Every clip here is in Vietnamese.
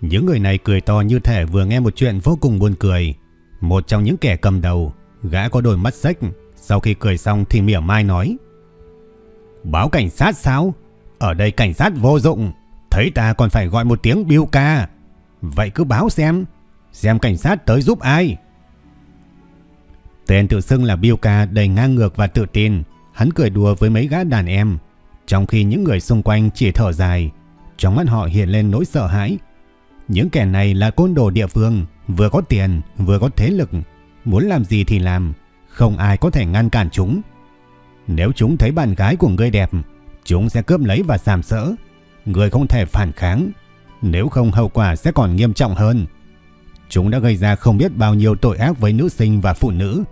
Những người này cười to như thể vừa nghe một chuyện vô cùng buồn cười. Một trong những kẻ cầm đầu, gã có đôi mắt sách, sau khi cười xong thì mỉa mai nói. Báo cảnh sát sao? Ở đây cảnh sát vô dụng, thấy ta còn phải gọi một tiếng biêu ca. Vậy cứ báo xem, xem cảnh sát tới giúp ai. Tên tự xưng là biêu ca đầy ngang ngược và tự tin, hắn cười đùa với mấy gã đàn em, trong khi những người xung quanh chỉ thở dài, trong mắt họ hiện lên nỗi sợ hãi những kẻ này là côn đồ địa phương, vừa có tiền, vừa có thế lực, muốn làm gì thì làm, không ai có thể ngăn cản chúng. Nếu chúng thấy bạn gái của người đẹp, chúng sẽ cướp lấy và giảm sỡ. người không thể phản kháng, nếu không hậu quả sẽ còn nghiêm trọng hơn. Chúng đã gây ra không biết bao nhiêu tội ác với nữ sinh và phụ nữ.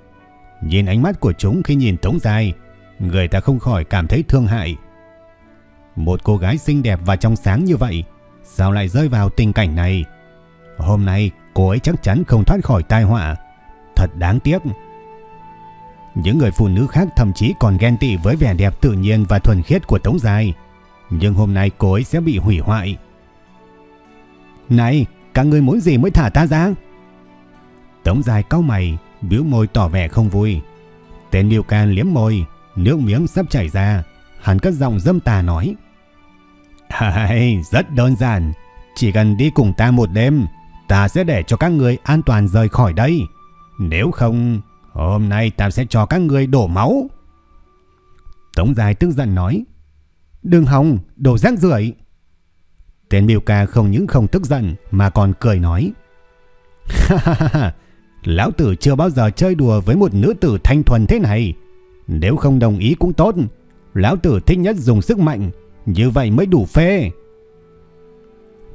Nhìn ánh mắt của chúng khi nhìn Tống Giai, người ta không khỏi cảm thấy thương hại. Một cô gái xinh đẹp và trong sáng như vậy, Sao lại rơi vào tình cảnh này? Hôm nay cô ấy chắc chắn không thoát khỏi tai họa. Thật đáng tiếc. Những người phụ nữ khác thậm chí còn ghen tị với vẻ đẹp tự nhiên và thuần khiết của Tống Giai. Nhưng hôm nay cô ấy sẽ bị hủy hoại. Này, các người muốn gì mới thả ta ra? Tống Giai cau mày, biểu môi tỏ vẻ không vui. Tên Liêu Can liếm môi, nước miếng sắp chảy ra. Hắn cất giọng dâm tà nói. Hay, rất đơn giản. Chỉ cần đi cùng ta một đêm, ta sẽ để cho các người an toàn rời khỏi đây. Nếu không, hôm nay ta sẽ cho các người đổ máu. Tống Dài tức giận nói. Đừng hòng, đổ rác rưởi. Tên miêu ca không những không tức giận mà còn cười nói. Ha ha ha, Lão tử chưa bao giờ chơi đùa với một nữ tử thanh thuần thế này. Nếu không đồng ý cũng tốt. Lão tử thích nhất dùng sức mạnh như vậy mới đủ phê.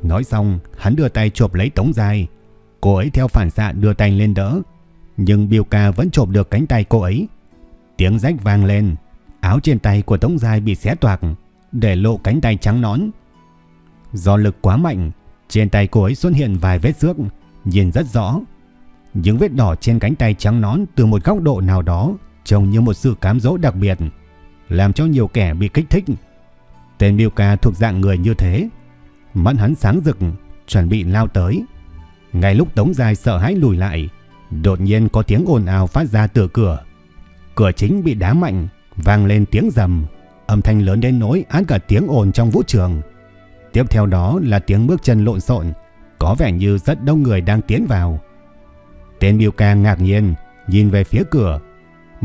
Nói xong, hắn đưa tay chộp lấy Tống dài. Cô ấy theo phản xạ đưa tay lên đỡ. Nhưng Biêu ca vẫn chộp được cánh tay cô ấy. Tiếng rách vang lên. Áo trên tay của Tống dài bị xé toạc, để lộ cánh tay trắng nón. Do lực quá mạnh, trên tay cô ấy xuất hiện vài vết xước, nhìn rất rõ. Những vết đỏ trên cánh tay trắng nón từ một góc độ nào đó trông như một sự cám dỗ đặc biệt, làm cho nhiều kẻ bị kích thích Tên miêu ca thuộc dạng người như thế. Mắt hắn sáng rực, chuẩn bị lao tới. Ngay lúc Tống Giai sợ hãi lùi lại, đột nhiên có tiếng ồn ào phát ra từ cửa. Cửa chính bị đá mạnh, vang lên tiếng rầm, âm thanh lớn đến nỗi án cả tiếng ồn trong vũ trường. Tiếp theo đó là tiếng bước chân lộn xộn, có vẻ như rất đông người đang tiến vào. Tên miêu ca ngạc nhiên, nhìn về phía cửa.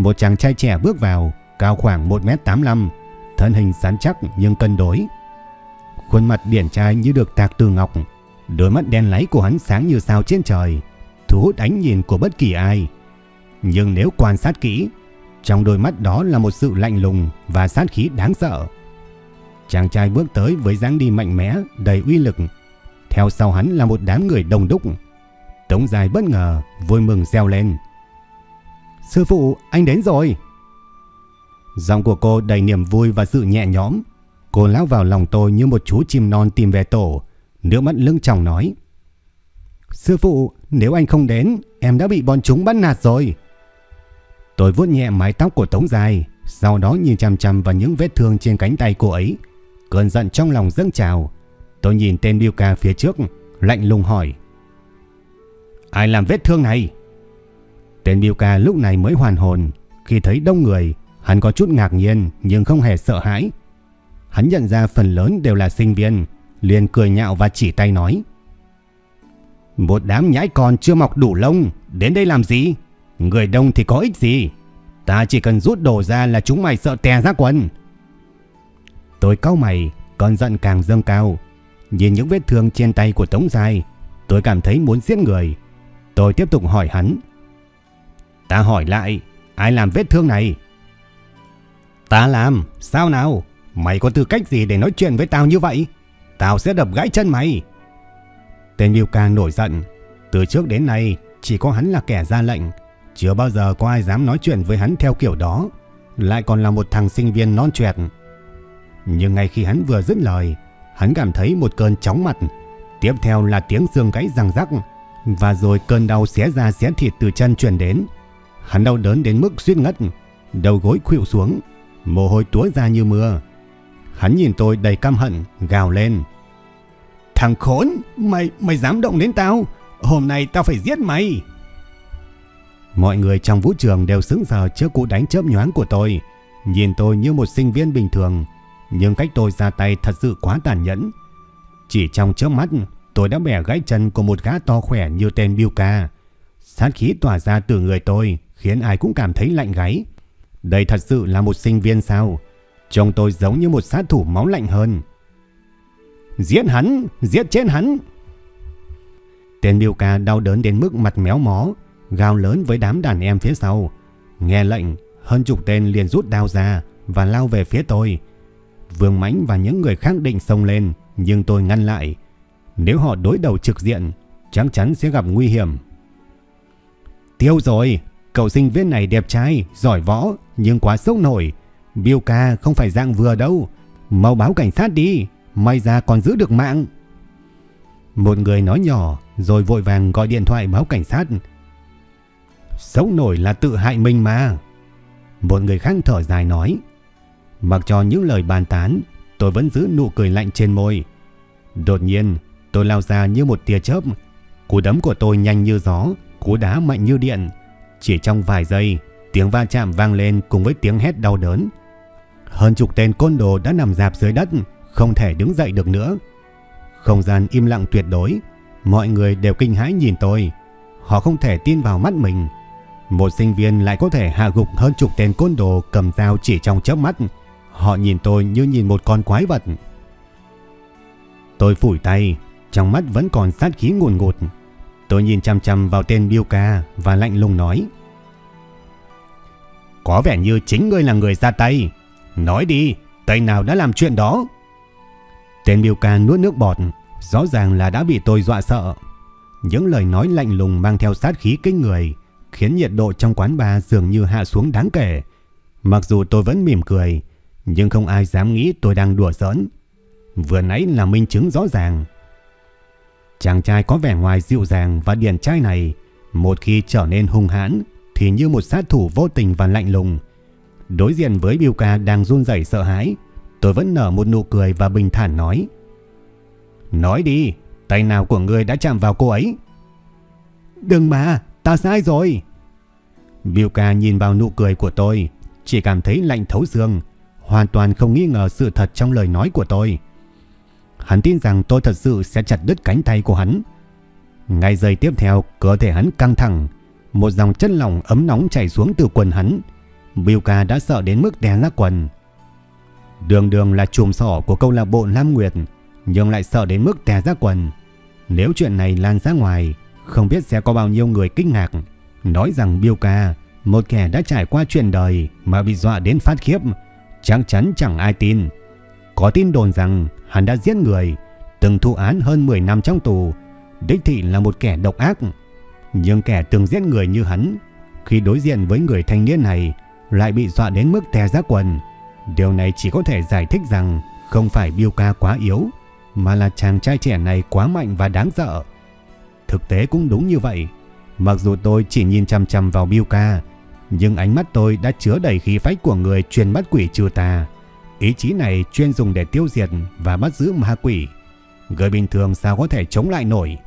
Một chàng trai trẻ bước vào, cao khoảng 1m85, thân hình sán chắc nhưng cân đối. Khuôn mặt điển trai như được tạc từ ngọc, đôi mắt đen láy của hắn sáng như sao trên trời, thu hút ánh nhìn của bất kỳ ai. Nhưng nếu quan sát kỹ, trong đôi mắt đó là một sự lạnh lùng và sát khí đáng sợ. Chàng trai bước tới với dáng đi mạnh mẽ, đầy uy lực. Theo sau hắn là một đám người đông đúc. Tống dài bất ngờ, vui mừng reo lên. Sư phụ, anh đến rồi! Giọng của cô đầy niềm vui và sự nhẹ nhõm. Cô lao vào lòng tôi như một chú chim non tìm về tổ. Nước mắt lưng tròng nói. Sư phụ, nếu anh không đến, em đã bị bọn chúng bắt nạt rồi. Tôi vuốt nhẹ mái tóc của Tống Dài, sau đó nhìn chằm chằm vào những vết thương trên cánh tay cô ấy. Cơn giận trong lòng dâng trào. Tôi nhìn tên Biêu Ca phía trước, lạnh lùng hỏi. Ai làm vết thương này? Tên Biêu Ca lúc này mới hoàn hồn. Khi thấy đông người, Hắn có chút ngạc nhiên nhưng không hề sợ hãi. Hắn nhận ra phần lớn đều là sinh viên, liền cười nhạo và chỉ tay nói. Một đám nhãi con chưa mọc đủ lông, đến đây làm gì? Người đông thì có ích gì? Ta chỉ cần rút đồ ra là chúng mày sợ tè ra quần. Tôi cau mày, con giận càng dâng cao. Nhìn những vết thương trên tay của Tống dài, tôi cảm thấy muốn giết người. Tôi tiếp tục hỏi hắn. Ta hỏi lại, ai làm vết thương này? Ta làm, sao nào? Mày có tư cách gì để nói chuyện với tao như vậy? Tao sẽ đập gãy chân mày. Tên Miu Ca nổi giận. Từ trước đến nay, chỉ có hắn là kẻ ra lệnh. Chưa bao giờ có ai dám nói chuyện với hắn theo kiểu đó. Lại còn là một thằng sinh viên non trẻ. Nhưng ngay khi hắn vừa dứt lời, hắn cảm thấy một cơn chóng mặt. Tiếp theo là tiếng xương gãy răng rắc. Và rồi cơn đau xé da xé thịt từ chân truyền đến. Hắn đau đớn đến mức suýt ngất. Đầu gối khuỵu xuống. Mồ hôi túa ra như mưa. Hắn nhìn tôi đầy căm hận, gào lên. Thằng khốn, mày mày dám động đến tao. Hôm nay tao phải giết mày. Mọi người trong vũ trường đều sững sờ trước cú đánh chớp nhoáng của tôi. Nhìn tôi như một sinh viên bình thường. Nhưng cách tôi ra tay thật sự quá tàn nhẫn. Chỉ trong chớp mắt, tôi đã bẻ gãy chân của một gã to khỏe như tên Biuka. Sát khí tỏa ra từ người tôi khiến ai cũng cảm thấy lạnh gáy. Đây thật sự là một sinh viên sao? Trông tôi giống như một sát thủ máu lạnh hơn. Giết hắn, giết chết hắn. Tên Biuka đau đớn đến mức mặt méo mó, gào lớn với đám đàn em phía sau. Nghe lệnh, hơn chục tên liền rút đao ra và lao về phía tôi. Vương Mãnh và những người khác định xông lên, nhưng tôi ngăn lại. Nếu họ đối đầu trực diện, chắc chắn sẽ gặp nguy hiểm. Tiêu rồi, cậu sinh viên này đẹp trai, giỏi võ, nhưng quá sốc nổi. Biêu ca không phải dạng vừa đâu. Mau báo cảnh sát đi, may ra còn giữ được mạng. Một người nói nhỏ rồi vội vàng gọi điện thoại báo cảnh sát. Sốc nổi là tự hại mình mà. Một người khác thở dài nói. Mặc cho những lời bàn tán, tôi vẫn giữ nụ cười lạnh trên môi. Đột nhiên, tôi lao ra như một tia chớp. Cú đấm của tôi nhanh như gió, cú đá mạnh như điện. Chỉ trong vài giây, tiếng va chạm vang lên cùng với tiếng hét đau đớn. Hơn chục tên côn đồ đã nằm dạp dưới đất, không thể đứng dậy được nữa. Không gian im lặng tuyệt đối, mọi người đều kinh hãi nhìn tôi. Họ không thể tin vào mắt mình. Một sinh viên lại có thể hạ gục hơn chục tên côn đồ cầm dao chỉ trong chớp mắt. Họ nhìn tôi như nhìn một con quái vật. Tôi phủi tay, trong mắt vẫn còn sát khí ngùn ngụt. Tôi nhìn chăm chăm vào tên Biêu Ca và lạnh lùng nói. Có vẻ như chính ngươi là người ra tay. Nói đi, tay nào đã làm chuyện đó? Tên Biêu Ca nuốt nước bọt, rõ ràng là đã bị tôi dọa sợ. Những lời nói lạnh lùng mang theo sát khí kinh người, khiến nhiệt độ trong quán bar dường như hạ xuống đáng kể. Mặc dù tôi vẫn mỉm cười, nhưng không ai dám nghĩ tôi đang đùa giỡn. Vừa nãy là minh chứng rõ ràng. Chàng trai có vẻ ngoài dịu dàng và điển trai này, một khi trở nên hung hãn thì như một sát thủ vô tình và lạnh lùng. Đối diện với Biêu Ca đang run rẩy sợ hãi, tôi vẫn nở một nụ cười và bình thản nói. Nói đi, tay nào của ngươi đã chạm vào cô ấy? Đừng mà, ta sai rồi. Biêu Ca nhìn vào nụ cười của tôi, chỉ cảm thấy lạnh thấu xương, hoàn toàn không nghi ngờ sự thật trong lời nói của tôi. Hắn tin rằng tôi thật sự sẽ chặt đứt cánh tay của hắn. Ngay giây tiếp theo, cơ thể hắn căng thẳng, một dòng chất lỏng ấm nóng chảy xuống từ quần hắn. Biuka đã sợ đến mức té ra quần. Đường đường là chùm sỏ của câu lạc bộ Lam Nguyệt, nhưng lại sợ đến mức té ra quần. Nếu chuyện này lan ra ngoài, không biết sẽ có bao nhiêu người kinh ngạc, nói rằng Biuka, một kẻ đã trải qua chuyện đời mà bị dọa đến phát khiếp, chắc chắn chẳng ai tin. Có tin đồn rằng hắn đã giết người, từng thụ án hơn 10 năm trong tù, đích thị là một kẻ độc ác. Nhưng kẻ từng giết người như hắn, khi đối diện với người thanh niên này, lại bị dọa đến mức tè ra quần. Điều này chỉ có thể giải thích rằng không phải Biêu Ca quá yếu, mà là chàng trai trẻ này quá mạnh và đáng sợ. Thực tế cũng đúng như vậy. Mặc dù tôi chỉ nhìn chăm chăm vào Biêu Ca, nhưng ánh mắt tôi đã chứa đầy khí phách của người truyền mắt quỷ trừ tà. Ý chí này chuyên dùng để tiêu diệt và bắt giữ ma quỷ. Người bình thường sao có thể chống lại nổi.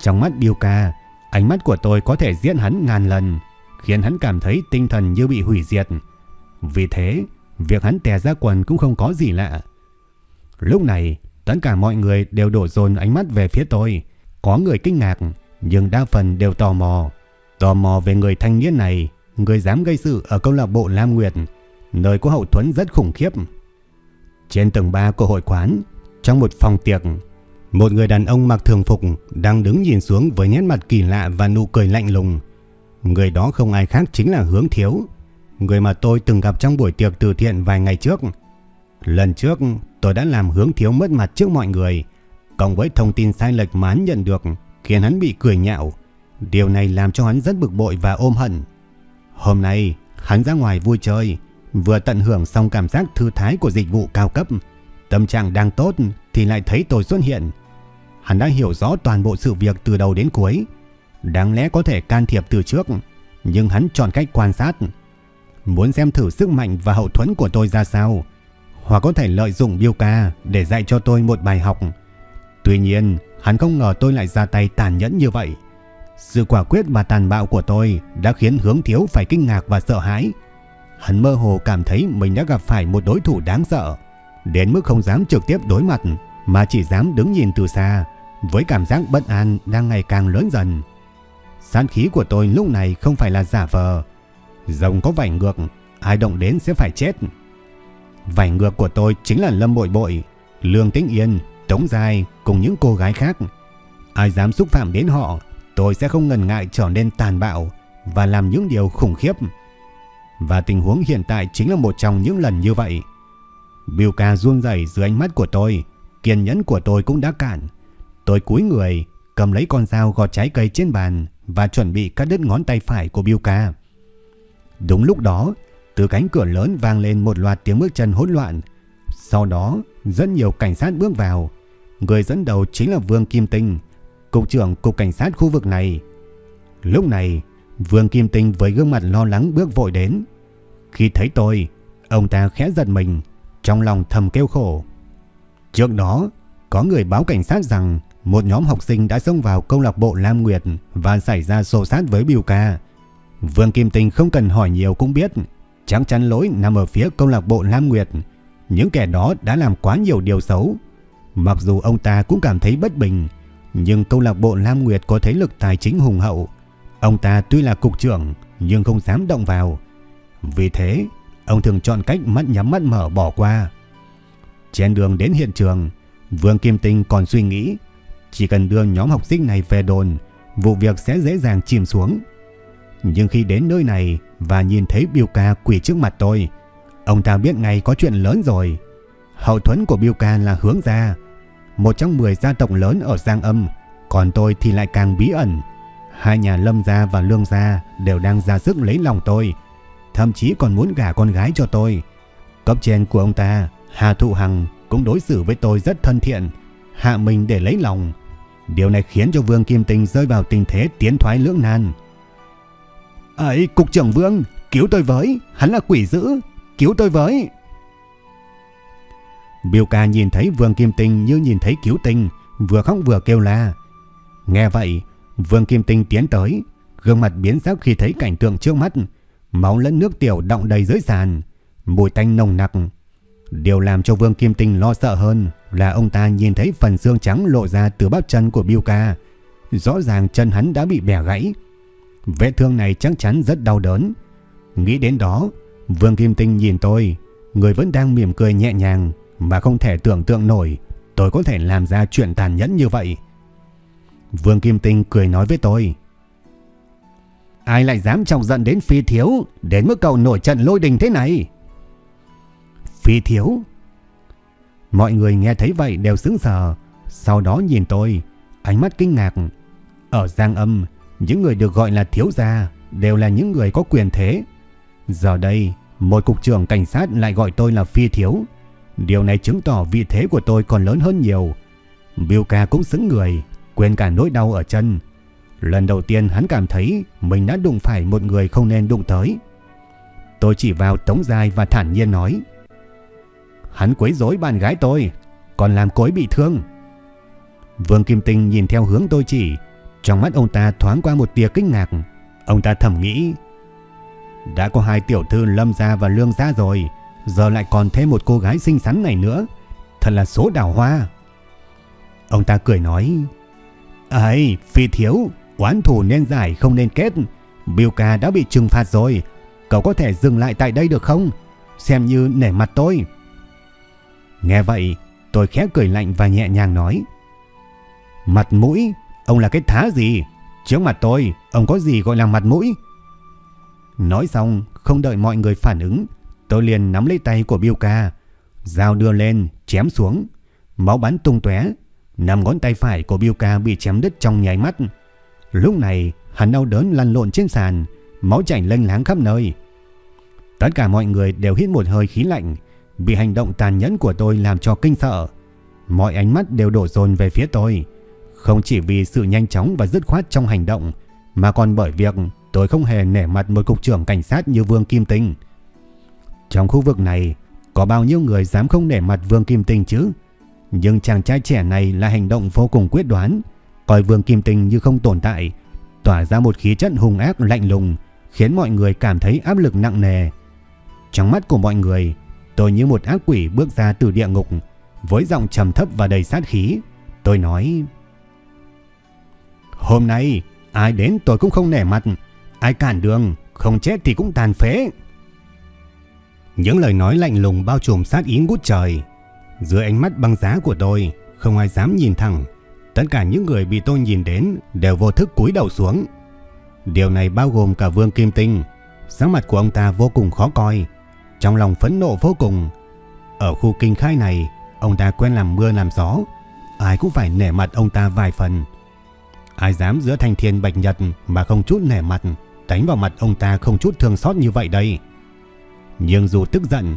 Trong mắt Biêu Ca, ánh mắt của tôi có thể giết hắn ngàn lần, khiến hắn cảm thấy tinh thần như bị hủy diệt. Vì thế, việc hắn tè ra quần cũng không có gì lạ. Lúc này, tất cả mọi người đều đổ dồn ánh mắt về phía tôi. Có người kinh ngạc, nhưng đa phần đều tò mò. Tò mò về người thanh niên này, người dám gây sự ở câu lạc bộ Lam Nguyệt, nơi có hậu thuẫn rất khủng khiếp. Trên tầng 3 của hội quán, Trong một phòng tiệc, một người đàn ông mặc thường phục đang đứng nhìn xuống với nét mặt kỳ lạ và nụ cười lạnh lùng. Người đó không ai khác chính là Hướng Thiếu, người mà tôi từng gặp trong buổi tiệc từ thiện vài ngày trước. Lần trước tôi đã làm Hướng Thiếu mất mặt trước mọi người, cộng với thông tin sai lệch mà hắn nhận được khiến hắn bị cười nhạo. Điều này làm cho hắn rất bực bội và ôm hận. Hôm nay, hắn ra ngoài vui chơi, vừa tận hưởng xong cảm giác thư thái của dịch vụ cao cấp. Tâm trạng đang tốt thì lại thấy tôi xuất hiện. Hắn đã hiểu rõ toàn bộ sự việc từ đầu đến cuối. Đáng lẽ có thể can thiệp từ trước, nhưng hắn chọn cách quan sát. Muốn xem thử sức mạnh và hậu thuẫn của tôi ra sao, hoặc có thể lợi dụng Biêu ca để dạy cho tôi một bài học. Tuy nhiên, hắn không ngờ tôi lại ra tay tàn nhẫn như vậy. Sự quả quyết và tàn bạo của tôi đã khiến hướng thiếu phải kinh ngạc và sợ hãi. Hắn mơ hồ cảm thấy mình đã gặp phải một đối thủ đáng sợ, đến mức không dám trực tiếp đối mặt mà chỉ dám đứng nhìn từ xa, với cảm giác bất an đang ngày càng lớn dần. Sát khí của tôi lúc này không phải là giả vờ. Rồng có vảy ngược, ai động đến sẽ phải chết. Vảy ngược của tôi chính là Lâm Bội Bội, Lương Tĩnh Yên, Tống Giai cùng những cô gái khác. Ai dám xúc phạm đến họ, tôi sẽ không ngần ngại trở nên tàn bạo và làm những điều khủng khiếp. Và tình huống hiện tại chính là một trong những lần như vậy. Bill ca run rẩy dưới ánh mắt của tôi, kiên nhẫn của tôi cũng đã cạn. Tôi cúi người, cầm lấy con dao gọt trái cây trên bàn và chuẩn bị cắt đứt ngón tay phải của Bill ca. Đúng lúc đó, từ cánh cửa lớn vang lên một loạt tiếng bước chân hỗn loạn. Sau đó, rất nhiều cảnh sát bước vào. Người dẫn đầu chính là Vương Kim Tinh, cục trưởng cục cảnh sát khu vực này. Lúc này, Vương Kim Tinh với gương mặt lo lắng bước vội đến. Khi thấy tôi, ông ta khẽ giật mình, trong lòng thầm kêu khổ. Trước đó, có người báo cảnh sát rằng một nhóm học sinh đã xông vào câu lạc bộ Lam Nguyệt và xảy ra xô sát với Biêu Ca. Vương Kim Tinh không cần hỏi nhiều cũng biết, chắc chắn lỗi nằm ở phía câu lạc bộ Lam Nguyệt. Những kẻ đó đã làm quá nhiều điều xấu. Mặc dù ông ta cũng cảm thấy bất bình, nhưng câu lạc bộ Lam Nguyệt có thế lực tài chính hùng hậu. Ông ta tuy là cục trưởng nhưng không dám động vào. Vì thế, ông thường chọn cách mắt nhắm mắt mở bỏ qua. Trên đường đến hiện trường, Vương Kim Tinh còn suy nghĩ chỉ cần đưa nhóm học sinh này về đồn, vụ việc sẽ dễ dàng chìm xuống. Nhưng khi đến nơi này và nhìn thấy Biêu Ca quỳ trước mặt tôi, ông ta biết ngay có chuyện lớn rồi. Hậu thuẫn của Biêu Ca là hướng gia, một trong 10 gia tộc lớn ở Giang Âm, còn tôi thì lại càng bí ẩn. Hai nhà Lâm gia và Lương gia đều đang ra sức lấy lòng tôi, thậm chí còn muốn gả con gái cho tôi. Cấp trên của ông ta, Hà Thụ Hằng cũng đối xử với tôi rất thân thiện, hạ mình để lấy lòng. Điều này khiến cho Vương Kim Tinh rơi vào tình thế tiến thoái lưỡng nan. Ấy, cục trưởng Vương, cứu tôi với, hắn là quỷ dữ, cứu tôi với. Biêu ca nhìn thấy Vương Kim Tinh như nhìn thấy cứu tinh, vừa khóc vừa kêu la. Nghe vậy, Vương Kim Tinh tiến tới, gương mặt biến sắc khi thấy cảnh tượng trước mắt, máu lẫn nước tiểu đọng đầy dưới sàn, mùi tanh nồng nặc. Điều làm cho Vương Kim Tinh lo sợ hơn là ông ta nhìn thấy phần xương trắng lộ ra từ bắp chân của Biu ca. Rõ ràng chân hắn đã bị bẻ gãy. Vết thương này chắc chắn rất đau đớn. Nghĩ đến đó, Vương Kim Tinh nhìn tôi, người vẫn đang mỉm cười nhẹ nhàng mà không thể tưởng tượng nổi tôi có thể làm ra chuyện tàn nhẫn như vậy. Vương Kim Tinh cười nói với tôi. Ai lại dám trọng giận đến phi thiếu đến mức cậu nổi trận lôi đình thế này? Phi thiếu? Mọi người nghe thấy vậy đều sững sờ, sau đó nhìn tôi, ánh mắt kinh ngạc. Ở Giang Âm, những người được gọi là thiếu gia đều là những người có quyền thế. Giờ đây, một cục trưởng cảnh sát lại gọi tôi là phi thiếu. Điều này chứng tỏ vị thế của tôi còn lớn hơn nhiều. Biêu ca cũng xứng người, quên cả nỗi đau ở chân. Lần đầu tiên hắn cảm thấy mình đã đụng phải một người không nên đụng tới. Tôi chỉ vào Tống Giai và thản nhiên nói. Hắn quấy rối bạn gái tôi, còn làm cối bị thương. Vương Kim Tinh nhìn theo hướng tôi chỉ, trong mắt ông ta thoáng qua một tia kinh ngạc. Ông ta thầm nghĩ, đã có hai tiểu thư lâm gia và lương gia rồi, giờ lại còn thêm một cô gái xinh xắn này nữa. Thật là số đào hoa. Ông ta cười nói, ấy phi thiếu, oán thù nên giải không nên kết. Biêu ca đã bị trừng phạt rồi, cậu có thể dừng lại tại đây được không? Xem như nể mặt tôi. Nghe vậy, Tôi khẽ cười lạnh và nhẹ nhàng nói. Mặt mũi, ông là cái thá gì? Trước mặt tôi, ông có gì gọi là mặt mũi? Nói xong, không đợi mọi người phản ứng, tôi liền nắm lấy tay của Biêu ca, dao đưa lên, chém xuống, máu bắn tung tóe, năm ngón tay phải của Biêu ca bị chém đứt trong nháy mắt. Lúc này, hắn đau đớn lăn lộn trên sàn, máu chảy lênh láng khắp nơi. Tất cả mọi người đều hít một hơi khí lạnh, bị hành động tàn nhẫn của tôi làm cho kinh sợ. Mọi ánh mắt đều đổ dồn về phía tôi, không chỉ vì sự nhanh chóng và dứt khoát trong hành động, mà còn bởi việc tôi không hề nể mặt một cục trưởng cảnh sát như Vương Kim Tinh. Trong khu vực này, có bao nhiêu người dám không nể mặt Vương Kim Tinh chứ? Nhưng chàng trai trẻ này là hành động vô cùng quyết đoán, coi Vương Kim Tinh như không tồn tại, tỏa ra một khí chất hung ác lạnh lùng, khiến mọi người cảm thấy áp lực nặng nề. Trong mắt của mọi người, tôi như một ác quỷ bước ra từ địa ngục, với giọng trầm thấp và đầy sát khí. Tôi nói... Hôm nay, ai đến tôi cũng không nể mặt, ai cản đường, không chết thì cũng tàn phế. Những lời nói lạnh lùng bao trùm sát ý ngút trời. Dưới ánh mắt băng giá của tôi, không ai dám nhìn thẳng. Tất cả những người bị tôi nhìn đến đều vô thức cúi đầu xuống. Điều này bao gồm cả Vương Kim Tinh. Sáng mặt của ông ta vô cùng khó coi, trong lòng phẫn nộ vô cùng. Ở khu kinh khai này, ông ta quen làm mưa làm gió, ai cũng phải nể mặt ông ta vài phần. Ai dám giữa thanh thiên bạch nhật mà không chút nể mặt, đánh vào mặt ông ta không chút thương xót như vậy đây. Nhưng dù tức giận,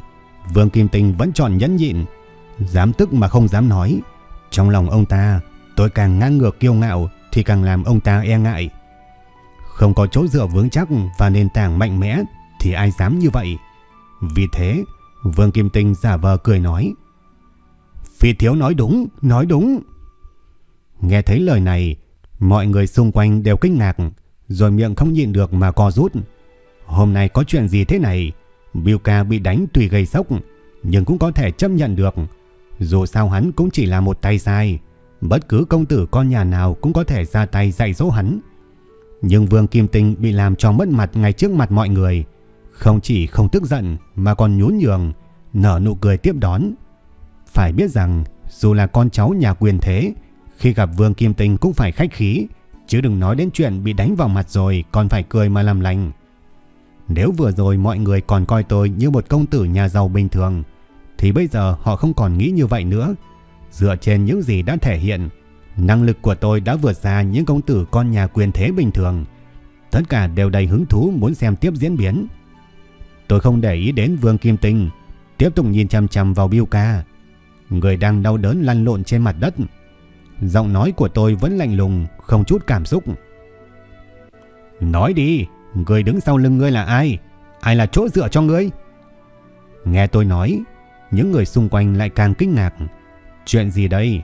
Vương Kim Tinh vẫn chọn nhẫn nhịn, dám tức mà không dám nói. Trong lòng ông ta, tôi càng ngang ngược kiêu ngạo thì càng làm ông ta e ngại. Không có chỗ dựa vững chắc và nền tảng mạnh mẽ thì ai dám như vậy. Vì thế, Vương Kim Tinh giả vờ cười nói. Phi thiếu nói đúng, nói đúng. Nghe thấy lời này, mọi người xung quanh đều kinh ngạc, rồi miệng không nhịn được mà co rút. Hôm nay có chuyện gì thế này? Bilka bị đánh tùy gây sốc, nhưng cũng có thể chấp nhận được. Dù sao hắn cũng chỉ là một tay sai, bất cứ công tử con nhà nào cũng có thể ra tay dạy dỗ hắn. Nhưng Vương Kim Tinh bị làm cho mất mặt ngay trước mặt mọi người, không chỉ không tức giận mà còn nhún nhường, nở nụ cười tiếp đón. Phải biết rằng dù là con cháu nhà quyền thế, khi gặp Vương Kim Tinh cũng phải khách khí, chứ đừng nói đến chuyện bị đánh vào mặt rồi còn phải cười mà làm lành. Nếu vừa rồi mọi người còn coi tôi như một công tử nhà giàu bình thường, thì bây giờ họ không còn nghĩ như vậy nữa. Dựa trên những gì đã thể hiện, năng lực của tôi đã vượt xa những công tử con nhà quyền thế bình thường. Tất cả đều đầy hứng thú muốn xem tiếp diễn biến. Tôi không để ý đến Vương Kim Tinh, tiếp tục nhìn chăm chăm vào Biêu Ca. Người đang đau đớn lăn lộn trên mặt đất. Giọng nói của tôi vẫn lạnh lùng, không chút cảm xúc. Nói đi, người đứng sau lưng ngươi là ai? Ai là chỗ dựa cho ngươi? Nghe tôi nói, những người xung quanh lại càng kinh ngạc. Chuyện gì đây?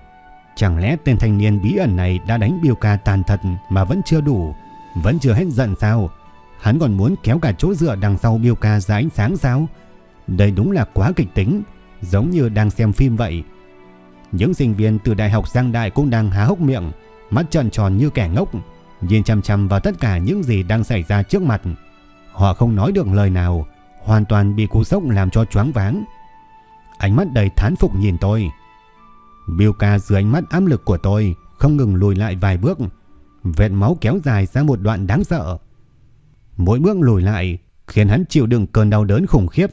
Chẳng lẽ tên thanh niên bí ẩn này đã đánh biểu Ca tàn thật mà vẫn chưa đủ, vẫn chưa hết giận sao? Hắn còn muốn kéo cả chỗ dựa đằng sau biểu Ca ra ánh sáng sao? Đây đúng là quá kịch tính, giống như đang xem phim vậy. Những sinh viên từ Đại học Giang Đại cũng đang há hốc miệng, mắt tròn tròn như kẻ ngốc, nhìn chăm chăm vào tất cả những gì đang xảy ra trước mặt. Họ không nói được lời nào, hoàn toàn bị cú sốc làm cho choáng váng. Ánh mắt đầy thán phục nhìn tôi. Milka dưới ánh mắt áp lực của tôi không ngừng lùi lại vài bước, vệt máu kéo dài ra một đoạn đáng sợ. Mỗi bước lùi lại khiến hắn chịu đựng cơn đau đớn khủng khiếp.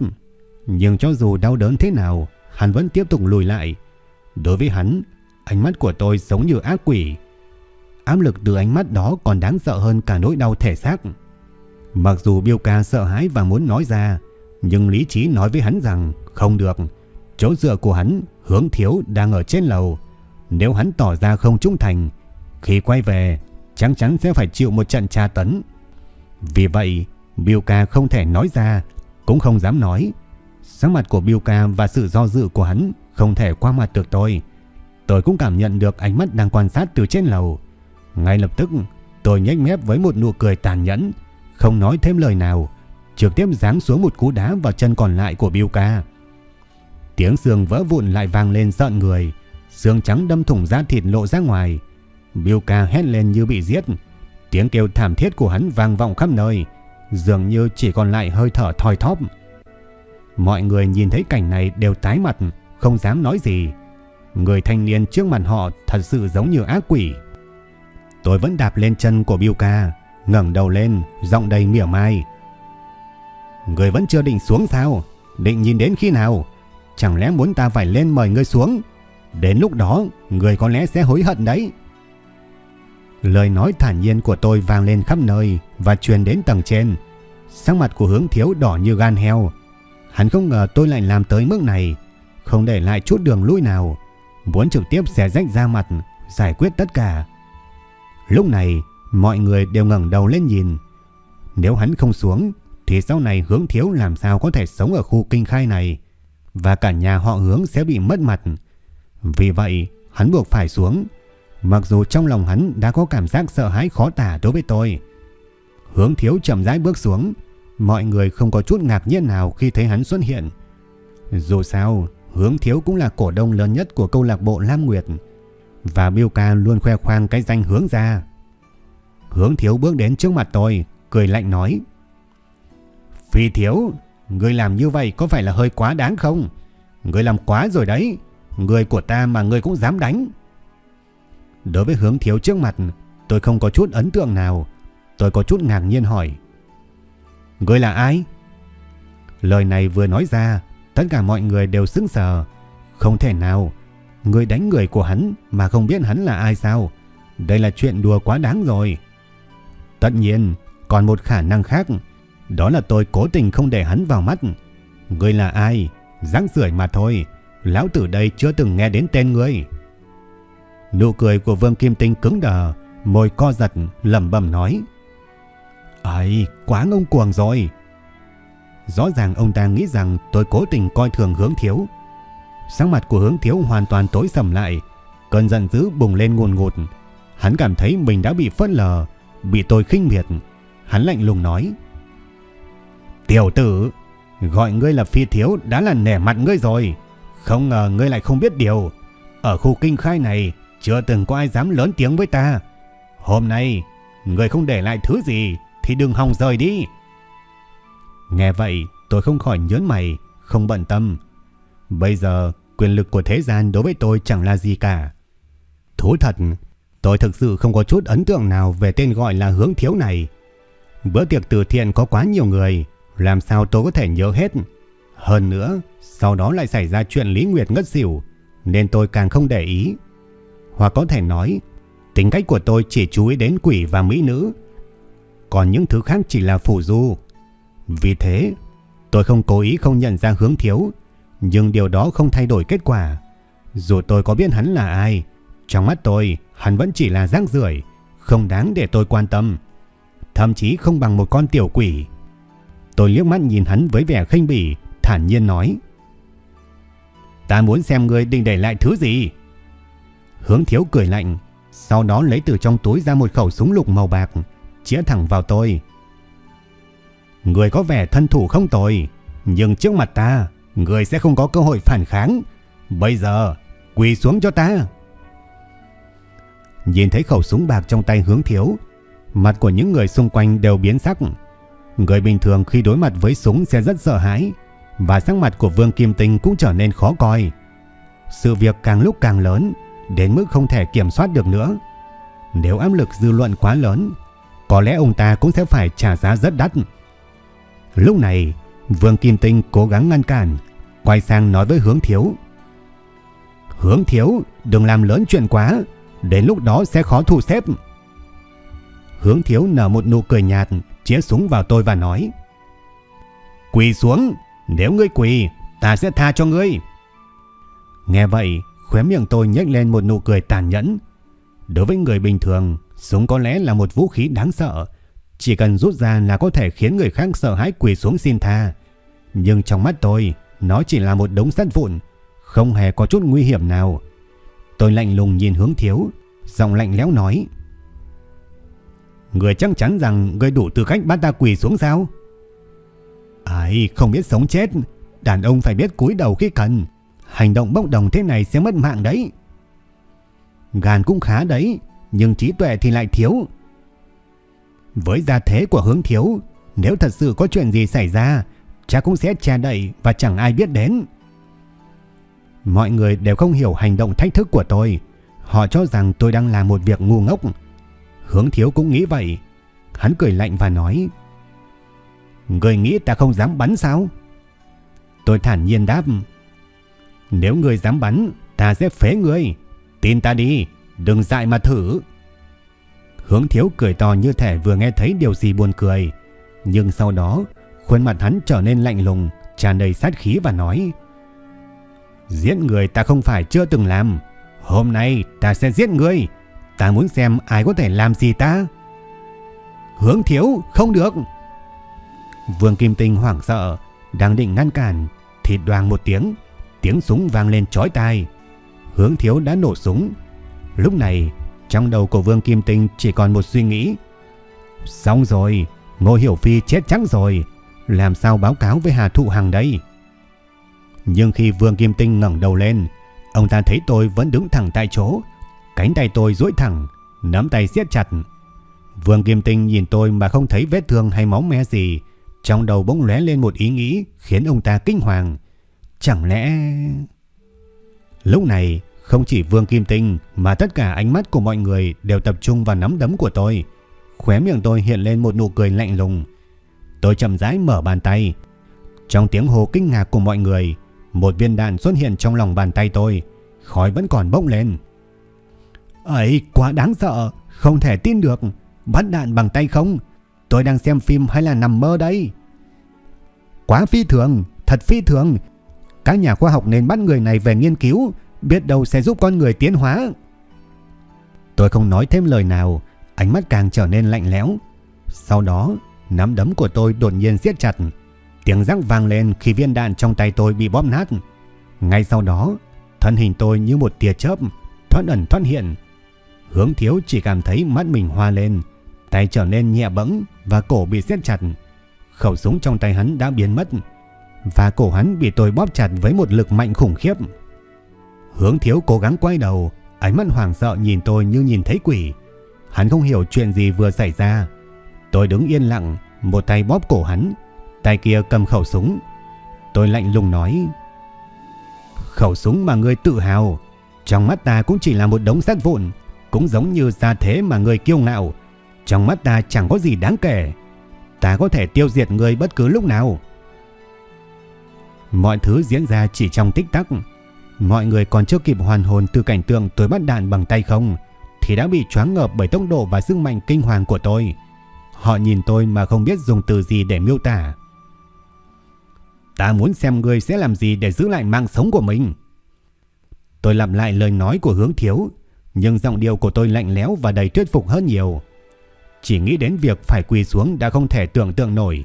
Nhưng cho dù đau đớn thế nào, hắn vẫn tiếp tục lùi lại. Đối với hắn, ánh mắt của tôi giống như ác quỷ. Áp lực từ ánh mắt đó còn đáng sợ hơn cả nỗi đau thể xác. Mặc dù Biêu ca sợ hãi và muốn nói ra, nhưng lý trí nói với hắn rằng không được. Chỗ dựa của hắn, hướng thiếu đang ở trên lầu. Nếu hắn tỏ ra không trung thành, khi quay về, chắc chắn sẽ phải chịu một trận tra tấn. Vì vậy, Biêu ca không thể nói ra, cũng không dám nói. Sắc mặt của Biêu ca và sự do dự của hắn không thể qua mặt được tôi. Tôi cũng cảm nhận được ánh mắt đang quan sát từ trên lầu. Ngay lập tức, tôi nhếch mép với một nụ cười tàn nhẫn, không nói thêm lời nào, trực tiếp giáng xuống một cú đá vào chân còn lại của Biêu ca. Tiếng xương vỡ vụn lại vang lên giận người, xương trắng đâm thủng da thịt lộ ra ngoài. Biêu ca hét lên như bị giết, tiếng kêu thảm thiết của hắn vang vọng khắp nơi, dường như chỉ còn lại hơi thở thoi thóp. Mọi người nhìn thấy cảnh này đều tái mặt, không dám nói gì. Người thanh niên trước mặt họ thật sự giống như ác quỷ. Tôi vẫn đạp lên chân của Biu ca, ngẩng đầu lên, giọng đầy mỉa mai. Người vẫn chưa định xuống sao? Định nhìn đến khi nào? Chẳng lẽ muốn ta phải lên mời ngươi xuống? Đến lúc đó, người có lẽ sẽ hối hận đấy. Lời nói thản nhiên của tôi vang lên khắp nơi và truyền đến tầng trên. Sắc mặt của hướng thiếu đỏ như gan heo. Hắn không ngờ tôi lại làm tới mức này, không để lại chút đường lui nào. Muốn trực tiếp xé rách ra mặt, giải quyết tất cả. Lúc này, mọi người đều ngẩng đầu lên nhìn. Nếu hắn không xuống, thì sau này hướng thiếu làm sao có thể sống ở khu kinh khai này. Và cả nhà họ hướng sẽ bị mất mặt. Vì vậy, hắn buộc phải xuống. Mặc dù trong lòng hắn đã có cảm giác sợ hãi khó tả đối với tôi. Hướng thiếu chậm rãi bước xuống. Mọi người không có chút ngạc nhiên nào khi thấy hắn xuất hiện. Dù sao, hướng thiếu cũng là cổ đông lớn nhất của câu lạc bộ Lam Nguyệt. Và Biêu ca luôn khoe khoang cái danh hướng ra. Hướng thiếu bước đến trước mặt tôi, cười lạnh nói. Phi thiếu, người làm như vậy có phải là hơi quá đáng không? Người làm quá rồi đấy. Người của ta mà người cũng dám đánh. Đối với hướng thiếu trước mặt, tôi không có chút ấn tượng nào. Tôi có chút ngạc nhiên hỏi. Người là ai? Lời này vừa nói ra, tất cả mọi người đều sững sờ. Không thể nào, người đánh người của hắn mà không biết hắn là ai sao? Đây là chuyện đùa quá đáng rồi. Tất nhiên, còn một khả năng khác, đó là tôi cố tình không để hắn vào mắt. ngươi là ai? Răng rưởi mà thôi. Lão tử đây chưa từng nghe đến tên ngươi. Nụ cười của Vương Kim Tinh cứng đờ, môi co giật, lẩm bẩm nói. Ây, quá ngông cuồng rồi. Rõ ràng ông ta nghĩ rằng tôi cố tình coi thường hướng thiếu. Sáng mặt của hướng thiếu hoàn toàn tối sầm lại, cơn giận dữ bùng lên nguồn ngụt. Hắn cảm thấy mình đã bị phớt lờ, bị tôi khinh miệt. Hắn lạnh lùng nói. Tiểu tử, gọi ngươi là phi thiếu đã là nẻ mặt ngươi rồi. Không ngờ ngươi lại không biết điều. Ở khu kinh khai này chưa từng có ai dám lớn tiếng với ta. Hôm nay, ngươi không để lại thứ gì thì đừng hòng rời đi. Nghe vậy, tôi không khỏi nhớn mày, không bận tâm. Bây giờ, quyền lực của thế gian đối với tôi chẳng là gì cả. Thú thật, tôi thực sự không có chút ấn tượng nào về tên gọi là hướng thiếu này. Bữa tiệc từ thiện có quá nhiều người, làm sao tôi có thể nhớ hết. Hơn nữa, sau đó lại xảy ra chuyện Lý Nguyệt ngất xỉu, nên tôi càng không để ý. Hoặc có thể nói, tính cách của tôi chỉ chú ý đến quỷ và mỹ nữ, còn những thứ khác chỉ là phụ du. Vì thế, tôi không cố ý không nhận ra hướng thiếu, nhưng điều đó không thay đổi kết quả. Dù tôi có biết hắn là ai, trong mắt tôi, hắn vẫn chỉ là rác rưởi, không đáng để tôi quan tâm. Thậm chí không bằng một con tiểu quỷ. Tôi liếc mắt nhìn hắn với vẻ khinh bỉ, thản nhiên nói. Ta muốn xem ngươi định để lại thứ gì. Hướng thiếu cười lạnh, sau đó lấy từ trong túi ra một khẩu súng lục màu bạc, chĩa thẳng vào tôi. Người có vẻ thân thủ không tồi, nhưng trước mặt ta, người sẽ không có cơ hội phản kháng. Bây giờ, quỳ xuống cho ta. Nhìn thấy khẩu súng bạc trong tay hướng thiếu, mặt của những người xung quanh đều biến sắc. Người bình thường khi đối mặt với súng sẽ rất sợ hãi, và sắc mặt của Vương Kim Tinh cũng trở nên khó coi. Sự việc càng lúc càng lớn, đến mức không thể kiểm soát được nữa. Nếu áp lực dư luận quá lớn, có lẽ ông ta cũng sẽ phải trả giá rất đắt. Lúc này, Vương Kim Tinh cố gắng ngăn cản, quay sang nói với Hướng Thiếu. Hướng Thiếu, đừng làm lớn chuyện quá, đến lúc đó sẽ khó thu xếp. Hướng Thiếu nở một nụ cười nhạt, chĩa súng vào tôi và nói. Quỳ xuống, nếu ngươi quỳ, ta sẽ tha cho ngươi. Nghe vậy, khóe miệng tôi nhếch lên một nụ cười tàn nhẫn. Đối với người bình thường, súng có lẽ là một vũ khí đáng sợ. Chỉ cần rút ra là có thể khiến người khác sợ hãi quỳ xuống xin tha. Nhưng trong mắt tôi, nó chỉ là một đống sắt vụn, không hề có chút nguy hiểm nào. Tôi lạnh lùng nhìn hướng thiếu, giọng lạnh lẽo nói. Người chắc chắn rằng người đủ tư cách bắt ta quỳ xuống sao? Ai không biết sống chết, đàn ông phải biết cúi đầu khi cần. Hành động bốc đồng thế này sẽ mất mạng đấy. Gan cũng khá đấy, nhưng trí tuệ thì lại thiếu. Với gia thế của hướng thiếu, nếu thật sự có chuyện gì xảy ra, cha cũng sẽ che đậy và chẳng ai biết đến. Mọi người đều không hiểu hành động thách thức của tôi. Họ cho rằng tôi đang làm một việc ngu ngốc. Hướng thiếu cũng nghĩ vậy. Hắn cười lạnh và nói, Người nghĩ ta không dám bắn sao? Tôi thản nhiên đáp, Nếu người dám bắn, Ta sẽ phế người. Tin ta đi, Đừng dại mà thử. Hướng thiếu cười to như thể vừa nghe thấy điều gì buồn cười. Nhưng sau đó, Khuôn mặt hắn trở nên lạnh lùng, tràn đầy sát khí và nói, Giết người ta không phải chưa từng làm. Hôm nay ta sẽ giết người. Ta muốn xem ai có thể làm gì ta? Hướng thiếu, không được. Vương Kim Tinh hoảng sợ, Đang định ngăn cản, Thì đoàn một tiếng Tiếng súng vang lên chói tai. Hướng thiếu đã nổ súng. Lúc này, trong đầu của Vương Kim Tinh chỉ còn một suy nghĩ. Xong rồi, Ngô Hiểu Phi chết chắc rồi. Làm sao báo cáo với Hà Thụ Hằng đây? Nhưng khi Vương Kim Tinh ngẩng đầu lên, Ông ta thấy tôi vẫn đứng thẳng tại chỗ. Cánh tay tôi duỗi thẳng Nắm tay siết chặt Vương Kim Tinh nhìn tôi mà không thấy vết thương hay máu me gì Trong đầu bỗng lóe lên một ý nghĩ Khiến ông ta kinh hoàng Chẳng lẽ... Lúc này không chỉ Vương Kim Tinh mà tất cả ánh mắt của mọi người đều tập trung vào nắm đấm của tôi. Khóe miệng tôi hiện lên một nụ cười lạnh lùng. Tôi chậm rãi mở bàn tay. Trong tiếng hô kinh ngạc của mọi người, một viên đạn xuất hiện trong lòng bàn tay tôi. Khói vẫn còn bốc lên. Ấy, quá đáng sợ, không thể tin được. bắn đạn bằng tay không? Tôi đang xem phim hay là nằm mơ đây? Quá phi thường, thật phi thường. Các nhà khoa học nên bắt người này về nghiên cứu biết đâu sẽ giúp con người tiến hóa. Tôi không nói thêm lời nào, ánh mắt càng trở nên lạnh lẽo. Sau đó, nắm đấm của tôi đột nhiên siết chặt. Tiếng rắc vang lên khi viên đạn trong tay tôi bị bóp nát. Ngay sau đó, thân hình tôi như một tia chớp, thoát ẩn thoát hiện. Hướng thiếu chỉ cảm thấy mắt mình hoa lên, tay trở nên nhẹ bẫng và cổ bị siết chặt. Khẩu súng trong tay hắn đã biến mất và cổ hắn bị tôi bóp chặt với một lực mạnh khủng khiếp. Hướng thiếu cố gắng quay đầu, ánh mắt hoảng sợ nhìn tôi như nhìn thấy quỷ. Hắn không hiểu chuyện gì vừa xảy ra. Tôi đứng yên lặng, một tay bóp cổ hắn, tay kia cầm khẩu súng. Tôi lạnh lùng nói, khẩu súng mà ngươi tự hào, trong mắt ta cũng chỉ là một đống sắt vụn, cũng giống như gia thế mà người kiêu ngạo. Trong mắt ta chẳng có gì đáng kể. Ta có thể tiêu diệt người bất cứ lúc nào. Mọi thứ diễn ra chỉ trong tích tắc. Mọi người còn chưa kịp hoàn hồn từ cảnh tượng tôi bắt đạn bằng tay không thì đã bị choáng ngợp bởi tốc độ và sức mạnh kinh hoàng của tôi. Họ nhìn tôi mà không biết dùng từ gì để miêu tả. Ta muốn xem ngươi sẽ làm gì để giữ lại mạng sống của mình. Tôi lặp lại lời nói của hướng thiếu, nhưng giọng điệu của tôi lạnh lẽo và đầy thuyết phục hơn nhiều. Chỉ nghĩ đến việc phải quỳ xuống đã không thể tưởng tượng nổi.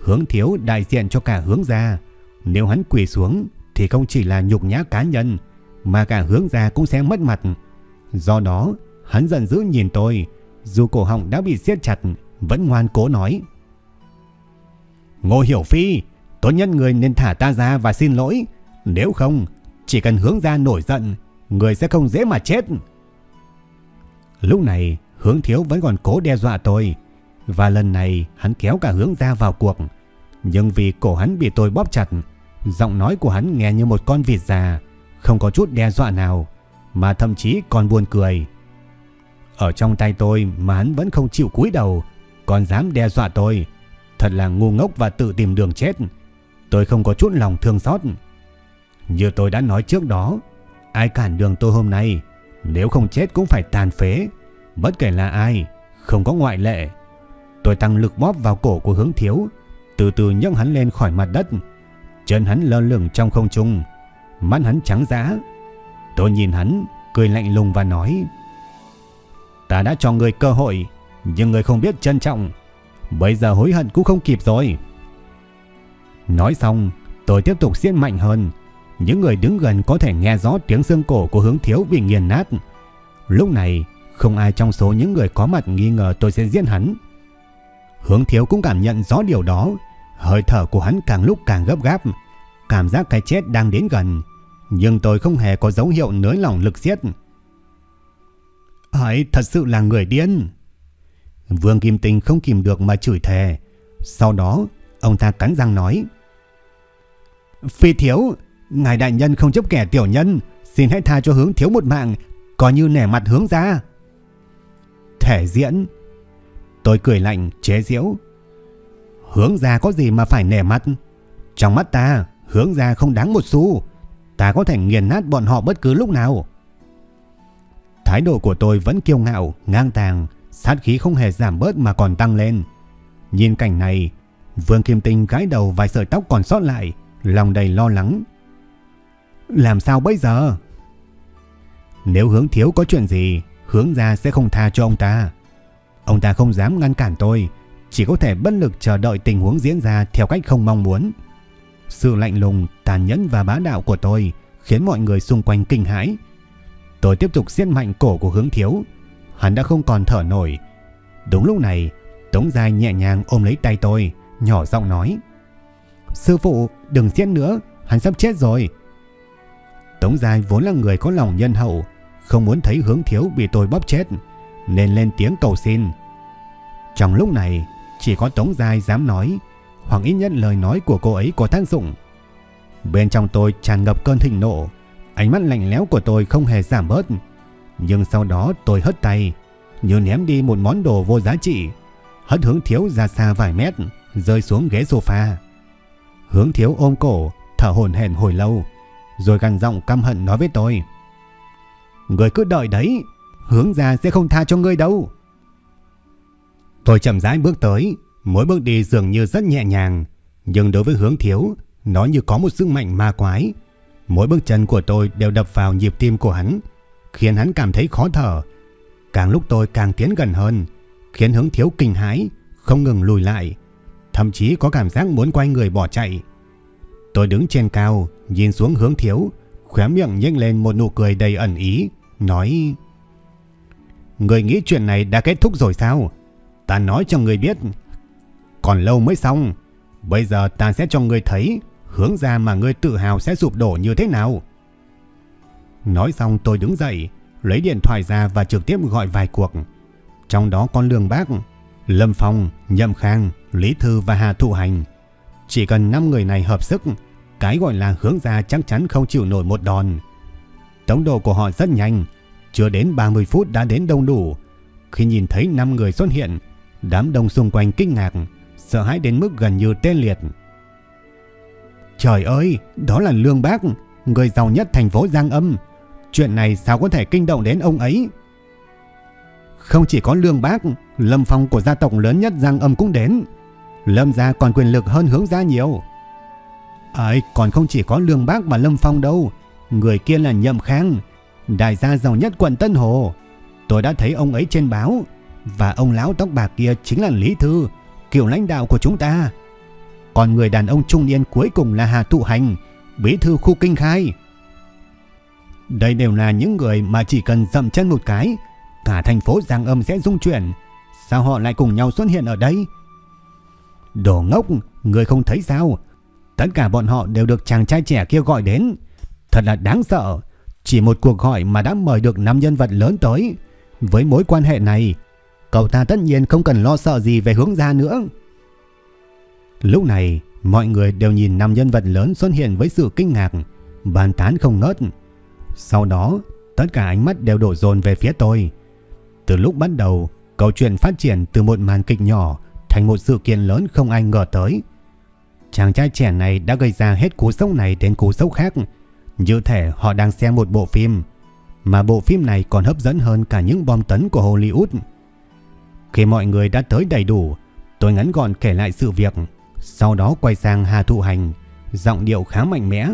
Hướng thiếu đại diện cho cả hướng gia. Nếu hắn quỳ xuống thì không chỉ là nhục nhã cá nhân mà cả hướng gia cũng sẽ mất mặt. Do đó, hắn giận dữ nhìn tôi, dù cổ họng đã bị siết chặt, vẫn ngoan cố nói. Ngô Hiểu Phi, tốt nhất người nên thả ta ra và xin lỗi. Nếu không, chỉ cần hướng gia nổi giận, người sẽ không dễ mà chết. Lúc này, hướng thiếu vẫn còn cố đe dọa tôi. Và lần này, hắn kéo cả hướng ra vào cuộc. Nhưng vì cổ hắn bị tôi bóp chặt, Giọng nói của hắn nghe như một con vịt già, không có chút đe dọa nào, mà thậm chí còn buồn cười. Ở trong tay tôi mà hắn vẫn không chịu cúi đầu, còn dám đe dọa tôi. Thật là ngu ngốc và tự tìm đường chết. Tôi không có chút lòng thương xót. Như tôi đã nói trước đó, ai cản đường tôi hôm nay, nếu không chết cũng phải tàn phế. Bất kể là ai, không có ngoại lệ. Tôi tăng lực bóp vào cổ của hướng thiếu, từ từ nhấc hắn lên khỏi mặt đất, Chân hắn lơ lửng trong không trung, mắt hắn trắng dã. Tôi nhìn hắn, cười lạnh lùng và nói: "Ta đã cho người cơ hội, nhưng người không biết trân trọng, bây giờ hối hận cũng không kịp rồi." Nói xong, tôi tiếp tục diễn mạnh hơn. Những người đứng gần có thể nghe rõ tiếng xương cổ của hướng thiếu bị nghiền nát. Lúc này, không ai trong số những người có mặt nghi ngờ tôi sẽ giết hắn. Hướng thiếu cũng cảm nhận rõ điều đó, Hơi thở của hắn càng lúc càng gấp gáp, cảm giác cái chết đang đến gần, nhưng tôi không hề có dấu hiệu nới lỏng lực giết. Ấy thật sự là người điên. Vương Kim Tinh không kìm được mà chửi thề. Sau đó, ông ta cắn răng nói. Phi thiếu, Ngài đại nhân không chấp kẻ tiểu nhân, xin hãy tha cho hướng thiếu một mạng, coi như nể mặt hướng ra. Thể diễn. Tôi cười lạnh, chế diễu Hướng ra có gì mà phải nể mặt? Trong mắt ta, hướng ra không đáng một xu. Ta có thể nghiền nát bọn họ bất cứ lúc nào. Thái độ của tôi vẫn kiêu ngạo, ngang tàng, sát khí không hề giảm bớt mà còn tăng lên. Nhìn cảnh này, Vương Kim Tinh gái đầu vài sợi tóc còn sót lại, lòng đầy lo lắng. Làm sao bây giờ? Nếu hướng thiếu có chuyện gì, hướng ra sẽ không tha cho ông ta. Ông ta không dám ngăn cản tôi, chỉ có thể bất lực chờ đợi tình huống diễn ra theo cách không mong muốn. Sự lạnh lùng, tàn nhẫn và bá đạo của tôi khiến mọi người xung quanh kinh hãi. Tôi tiếp tục siết mạnh cổ của hướng thiếu. Hắn đã không còn thở nổi. Đúng lúc này, Tống Giai nhẹ nhàng ôm lấy tay tôi, nhỏ giọng nói. Sư phụ, đừng siết nữa, hắn sắp chết rồi. Tống Giai vốn là người có lòng nhân hậu, không muốn thấy hướng thiếu bị tôi bóp chết, nên lên tiếng cầu xin. Trong lúc này, chỉ có Tống Giai dám nói, hoặc ít nhất lời nói của cô ấy có tác dụng. Bên trong tôi tràn ngập cơn thịnh nộ, ánh mắt lạnh lẽo của tôi không hề giảm bớt. Nhưng sau đó tôi hất tay, như ném đi một món đồ vô giá trị, hất hướng thiếu ra xa vài mét, rơi xuống ghế sofa. Hướng thiếu ôm cổ, thở hổn hển hồi lâu, rồi gằn giọng căm hận nói với tôi. Người cứ đợi đấy, hướng ra sẽ không tha cho ngươi đâu. Tôi chậm rãi bước tới, mỗi bước đi dường như rất nhẹ nhàng, nhưng đối với hướng thiếu, nó như có một sức mạnh ma quái. Mỗi bước chân của tôi đều đập vào nhịp tim của hắn, khiến hắn cảm thấy khó thở. Càng lúc tôi càng tiến gần hơn, khiến hướng thiếu kinh hãi, không ngừng lùi lại, thậm chí có cảm giác muốn quay người bỏ chạy. Tôi đứng trên cao, nhìn xuống hướng thiếu, khóe miệng nhếch lên một nụ cười đầy ẩn ý, nói Người nghĩ chuyện này đã kết thúc rồi sao? Ta nói cho người biết, còn lâu mới xong. Bây giờ ta sẽ cho người thấy hướng ra mà người tự hào sẽ sụp đổ như thế nào. Nói xong tôi đứng dậy, lấy điện thoại ra và trực tiếp gọi vài cuộc. Trong đó có Lương Bác, Lâm Phong, Nhậm Khang, Lý Thư và Hà Thụ Hành. Chỉ cần 5 người này hợp sức, cái gọi là hướng ra chắc chắn không chịu nổi một đòn. Tốc độ của họ rất nhanh, chưa đến 30 phút đã đến đông đủ. Khi nhìn thấy 5 người xuất hiện, đám đông xung quanh kinh ngạc, sợ hãi đến mức gần như tê liệt. Trời ơi, đó là Lương Bác, người giàu nhất thành phố Giang Âm. Chuyện này sao có thể kinh động đến ông ấy? Không chỉ có Lương Bác, Lâm Phong của gia tộc lớn nhất Giang Âm cũng đến. Lâm gia còn quyền lực hơn hướng gia nhiều. Ấy, còn không chỉ có Lương Bác và Lâm Phong đâu. Người kia là Nhậm Khang, đại gia giàu nhất quận Tân Hồ. Tôi đã thấy ông ấy trên báo. Và ông lão tóc bạc kia chính là Lý Thư, kiểu lãnh đạo của chúng ta. Còn người đàn ông trung niên cuối cùng là Hà Tụ Hành, bí thư khu kinh khai. Đây đều là những người mà chỉ cần dậm chân một cái, cả thành phố Giang Âm sẽ rung chuyển. Sao họ lại cùng nhau xuất hiện ở đây? Đồ ngốc, người không thấy sao? Tất cả bọn họ đều được chàng trai trẻ kia gọi đến. Thật là đáng sợ. Chỉ một cuộc gọi mà đã mời được năm nhân vật lớn tới. Với mối quan hệ này, cậu ta tất nhiên không cần lo sợ gì về hướng ra nữa. Lúc này, mọi người đều nhìn năm nhân vật lớn xuất hiện với sự kinh ngạc, bàn tán không ngớt. Sau đó, tất cả ánh mắt đều đổ dồn về phía tôi. Từ lúc bắt đầu, câu chuyện phát triển từ một màn kịch nhỏ thành một sự kiện lớn không ai ngờ tới. Chàng trai trẻ này đã gây ra hết cú sốc này đến cú sốc khác, như thể họ đang xem một bộ phim, mà bộ phim này còn hấp dẫn hơn cả những bom tấn của Hollywood. Khi mọi người đã tới đầy đủ, tôi ngắn gọn kể lại sự việc, sau đó quay sang Hà Thụ Hành, giọng điệu khá mạnh mẽ.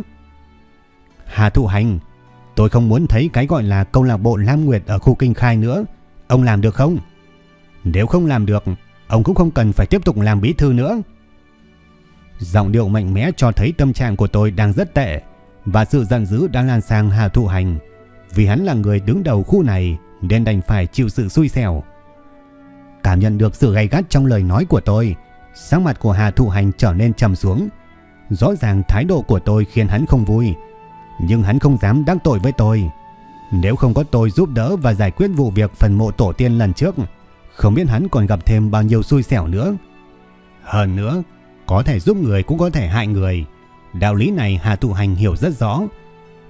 Hà Thụ Hành, tôi không muốn thấy cái gọi là câu lạc bộ Lam Nguyệt ở khu kinh khai nữa, ông làm được không? Nếu không làm được, ông cũng không cần phải tiếp tục làm bí thư nữa. Giọng điệu mạnh mẽ cho thấy tâm trạng của tôi đang rất tệ và sự giận dữ đang lan sang Hà Thụ Hành vì hắn là người đứng đầu khu này nên đành phải chịu sự xui xẻo. Cảm nhận được sự gay gắt trong lời nói của tôi, sắc mặt của Hà Thụ Hành trở nên trầm xuống. Rõ ràng thái độ của tôi khiến hắn không vui, nhưng hắn không dám đắc tội với tôi. Nếu không có tôi giúp đỡ và giải quyết vụ việc phần mộ tổ tiên lần trước, không biết hắn còn gặp thêm bao nhiêu xui xẻo nữa. Hơn nữa, có thể giúp người cũng có thể hại người. Đạo lý này Hà Tụ Hành hiểu rất rõ.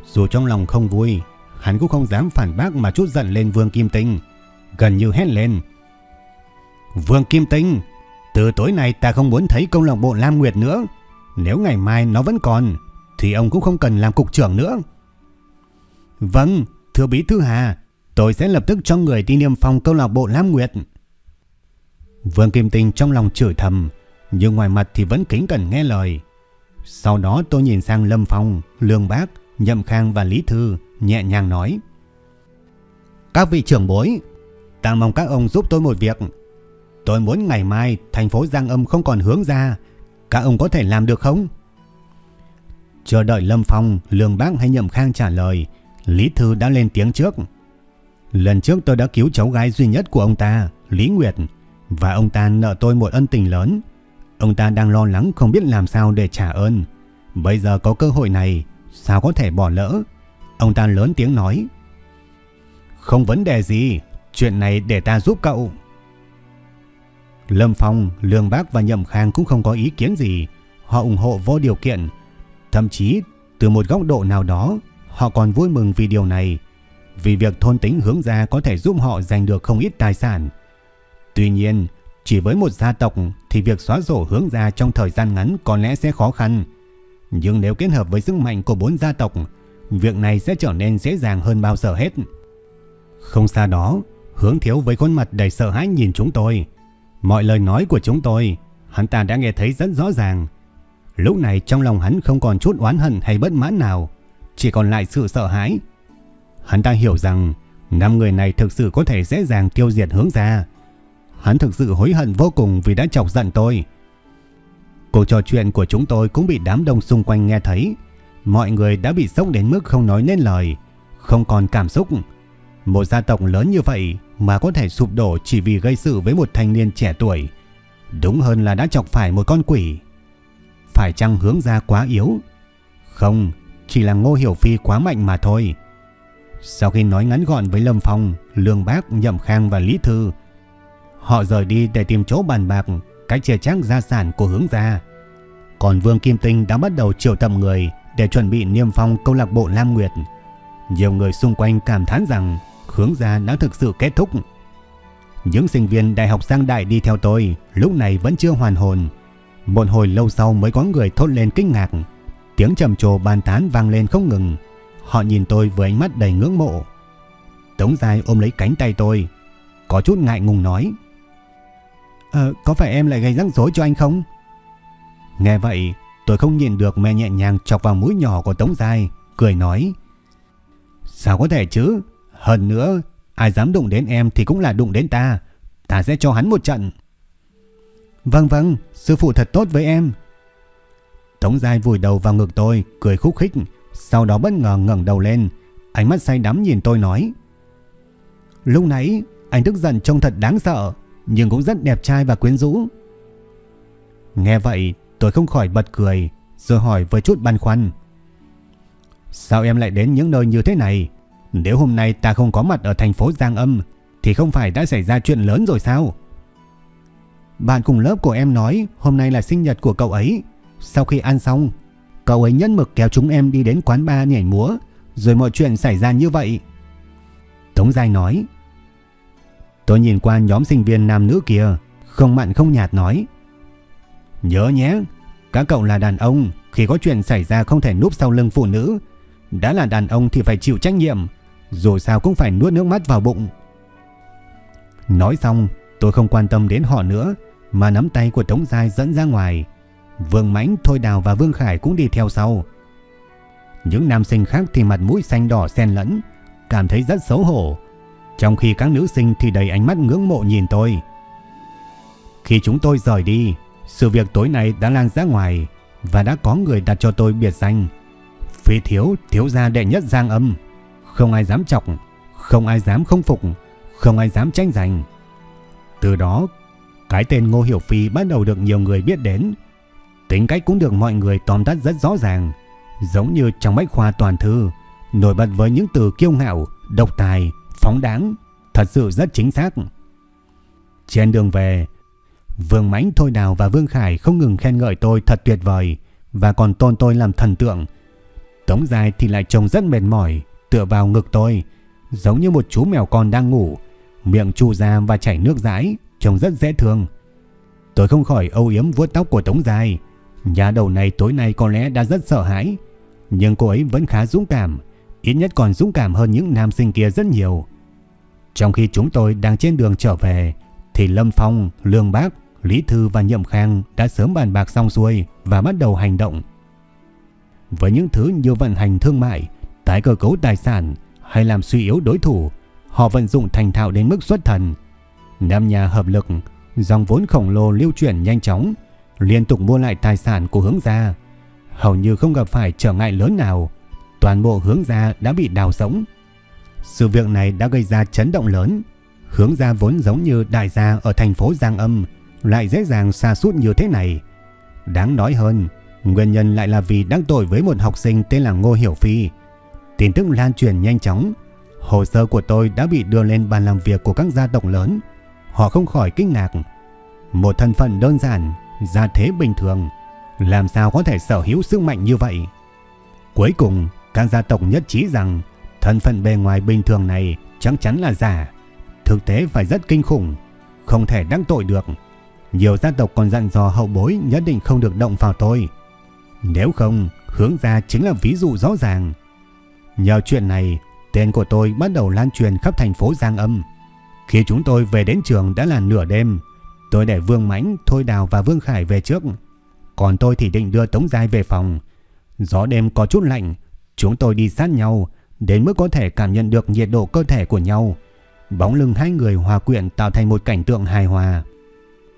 Dù trong lòng không vui, hắn cũng không dám phản bác mà chút giận lên Vương Kim Tinh, gần như hét lên. Vương Kim Tinh, từ tối nay ta không muốn thấy công lạc bộ Lam Nguyệt nữa. Nếu ngày mai nó vẫn còn, thì ông cũng không cần làm cục trưởng nữa. Vâng, thưa bí thư Hà, tôi sẽ lập tức cho người đi niêm phong câu lạc bộ Lam Nguyệt. Vương Kim Tinh trong lòng chửi thầm, nhưng ngoài mặt thì vẫn kính cẩn nghe lời. Sau đó tôi nhìn sang Lâm Phong, Lương Bác, Nhậm Khang và Lý Thư, nhẹ nhàng nói. Các vị trưởng bối, ta mong các ông giúp tôi một việc. Tôi muốn ngày mai thành phố Giang Âm không còn hướng ra. Các ông có thể làm được không? Chờ đợi Lâm Phong, Lương Bác hay Nhậm Khang trả lời, Lý Thư đã lên tiếng trước. Lần trước tôi đã cứu cháu gái duy nhất của ông ta, Lý Nguyệt, và ông ta nợ tôi một ân tình lớn. Ông ta đang lo lắng không biết làm sao để trả ơn. Bây giờ có cơ hội này, sao có thể bỏ lỡ? Ông ta lớn tiếng nói. Không vấn đề gì, chuyện này để ta giúp cậu. Lâm Phong, Lương Bác và Nhậm Khang cũng không có ý kiến gì. Họ ủng hộ vô điều kiện. Thậm chí, từ một góc độ nào đó, họ còn vui mừng vì điều này. Vì việc thôn tính hướng ra có thể giúp họ giành được không ít tài sản. Tuy nhiên, chỉ với một gia tộc thì việc xóa sổ hướng ra trong thời gian ngắn có lẽ sẽ khó khăn. Nhưng nếu kết hợp với sức mạnh của bốn gia tộc, việc này sẽ trở nên dễ dàng hơn bao giờ hết. Không xa đó, hướng thiếu với khuôn mặt đầy sợ hãi nhìn chúng tôi. Mọi lời nói của chúng tôi, hắn ta đã nghe thấy rất rõ ràng. Lúc này trong lòng hắn không còn chút oán hận hay bất mãn nào, chỉ còn lại sự sợ hãi. Hắn ta hiểu rằng năm người này thực sự có thể dễ dàng tiêu diệt hướng ra. Hắn thực sự hối hận vô cùng vì đã chọc giận tôi. Cuộc trò chuyện của chúng tôi cũng bị đám đông xung quanh nghe thấy. Mọi người đã bị sốc đến mức không nói nên lời, không còn cảm xúc. Một gia tộc lớn như vậy mà có thể sụp đổ chỉ vì gây sự với một thanh niên trẻ tuổi. Đúng hơn là đã chọc phải một con quỷ. Phải chăng hướng ra quá yếu? Không, chỉ là Ngô Hiểu Phi quá mạnh mà thôi. Sau khi nói ngắn gọn với Lâm Phong, Lương Bác, Nhậm Khang và Lý Thư, họ rời đi để tìm chỗ bàn bạc cách chia chác gia sản của hướng gia. Còn Vương Kim Tinh đã bắt đầu triệu tập người để chuẩn bị niêm phong câu lạc bộ Lam Nguyệt. Nhiều người xung quanh cảm thán rằng hướng gia đã thực sự kết thúc. Những sinh viên đại học sang đại đi theo tôi lúc này vẫn chưa hoàn hồn. Một hồi lâu sau mới có người thốt lên kinh ngạc. Tiếng trầm trồ bàn tán vang lên không ngừng. Họ nhìn tôi với ánh mắt đầy ngưỡng mộ. Tống dài ôm lấy cánh tay tôi. Có chút ngại ngùng nói. Ờ, có phải em lại gây rắc rối cho anh không? Nghe vậy, tôi không nhìn được mẹ nhẹ nhàng chọc vào mũi nhỏ của Tống Giai, cười nói. Sao có thể chứ? Hơn nữa, ai dám đụng đến em thì cũng là đụng đến ta. Ta sẽ cho hắn một trận. Vâng vâng, sư phụ thật tốt với em. Tống Giai vùi đầu vào ngực tôi, cười khúc khích, sau đó bất ngờ ngẩng đầu lên, ánh mắt say đắm nhìn tôi nói. Lúc nãy, anh tức giận trông thật đáng sợ, nhưng cũng rất đẹp trai và quyến rũ. Nghe vậy, tôi không khỏi bật cười, rồi hỏi với chút băn khoăn. Sao em lại đến những nơi như thế này? Nếu hôm nay ta không có mặt ở thành phố Giang Âm, thì không phải đã xảy ra chuyện lớn rồi sao? Bạn cùng lớp của em nói hôm nay là sinh nhật của cậu ấy. Sau khi ăn xong, cậu ấy nhân mực kéo chúng em đi đến quán bar nhảy múa, rồi mọi chuyện xảy ra như vậy. Tống Giai nói, Tôi nhìn qua nhóm sinh viên nam nữ kia, không mặn không nhạt nói. Nhớ nhé, các cậu là đàn ông, khi có chuyện xảy ra không thể núp sau lưng phụ nữ. Đã là đàn ông thì phải chịu trách nhiệm, dù sao cũng phải nuốt nước mắt vào bụng. Nói xong, tôi không quan tâm đến họ nữa, mà nắm tay của Tống Giai dẫn ra ngoài. Vương Mãnh, Thôi Đào và Vương Khải cũng đi theo sau. Những nam sinh khác thì mặt mũi xanh đỏ xen lẫn, cảm thấy rất xấu hổ, trong khi các nữ sinh thì đầy ánh mắt ngưỡng mộ nhìn tôi. Khi chúng tôi rời đi, sự việc tối nay đã lan ra ngoài và đã có người đặt cho tôi biệt danh Phi thiếu thiếu gia đệ nhất giang âm. Không ai dám chọc, không ai dám không phục, không ai dám tranh giành. Từ đó, cái tên Ngô Hiểu Phi bắt đầu được nhiều người biết đến. Tính cách cũng được mọi người tóm tắt rất rõ ràng, giống như trong bách khoa toàn thư, nổi bật với những từ kiêu ngạo, độc tài, phóng đáng, thật sự rất chính xác. Trên đường về, Vương Mãnh Thôi Đào và Vương Khải không ngừng khen ngợi tôi thật tuyệt vời, và còn tôn tôi làm thần tượng. Tống dài thì lại trông rất mệt mỏi, tựa vào ngực tôi, giống như một chú mèo con đang ngủ, miệng chu ra và chảy nước dãi, trông rất dễ thương. Tôi không khỏi âu yếm vuốt tóc của Tống Dài. Nhà đầu này tối nay có lẽ đã rất sợ hãi, nhưng cô ấy vẫn khá dũng cảm, ít nhất còn dũng cảm hơn những nam sinh kia rất nhiều. Trong khi chúng tôi đang trên đường trở về, thì Lâm Phong, Lương Bác, Lý Thư và Nhậm Khang đã sớm bàn bạc xong xuôi và bắt đầu hành động. Với những thứ như vận hành thương mại, tái cơ cấu tài sản hay làm suy yếu đối thủ, họ vận dụng thành thạo đến mức xuất thần. Năm nhà hợp lực, dòng vốn khổng lồ lưu chuyển nhanh chóng, liên tục mua lại tài sản của hướng gia. Hầu như không gặp phải trở ngại lớn nào, toàn bộ hướng gia đã bị đào sống. Sự việc này đã gây ra chấn động lớn. Hướng gia vốn giống như đại gia ở thành phố Giang Âm, lại dễ dàng xa sút như thế này. Đáng nói hơn, nguyên nhân lại là vì đắc tội với một học sinh tên là Ngô Hiểu Phi. Tin tức lan truyền nhanh chóng, hồ sơ của tôi đã bị đưa lên bàn làm việc của các gia tộc lớn. Họ không khỏi kinh ngạc. Một thân phận đơn giản, gia thế bình thường, làm sao có thể sở hữu sức mạnh như vậy? Cuối cùng, các gia tộc nhất trí rằng thân phận bề ngoài bình thường này chắc chắn là giả. Thực tế phải rất kinh khủng, không thể đắc tội được. Nhiều gia tộc còn dặn dò hậu bối nhất định không được động vào tôi. Nếu không, hướng ra chính là ví dụ rõ ràng. Nhờ chuyện này, tên của tôi bắt đầu lan truyền khắp thành phố Giang Âm. Khi chúng tôi về đến trường đã là nửa đêm, tôi để Vương Mãnh, Thôi Đào và Vương Khải về trước. Còn tôi thì định đưa Tống Giai về phòng. Gió đêm có chút lạnh, chúng tôi đi sát nhau, đến mức có thể cảm nhận được nhiệt độ cơ thể của nhau. Bóng lưng hai người hòa quyện tạo thành một cảnh tượng hài hòa.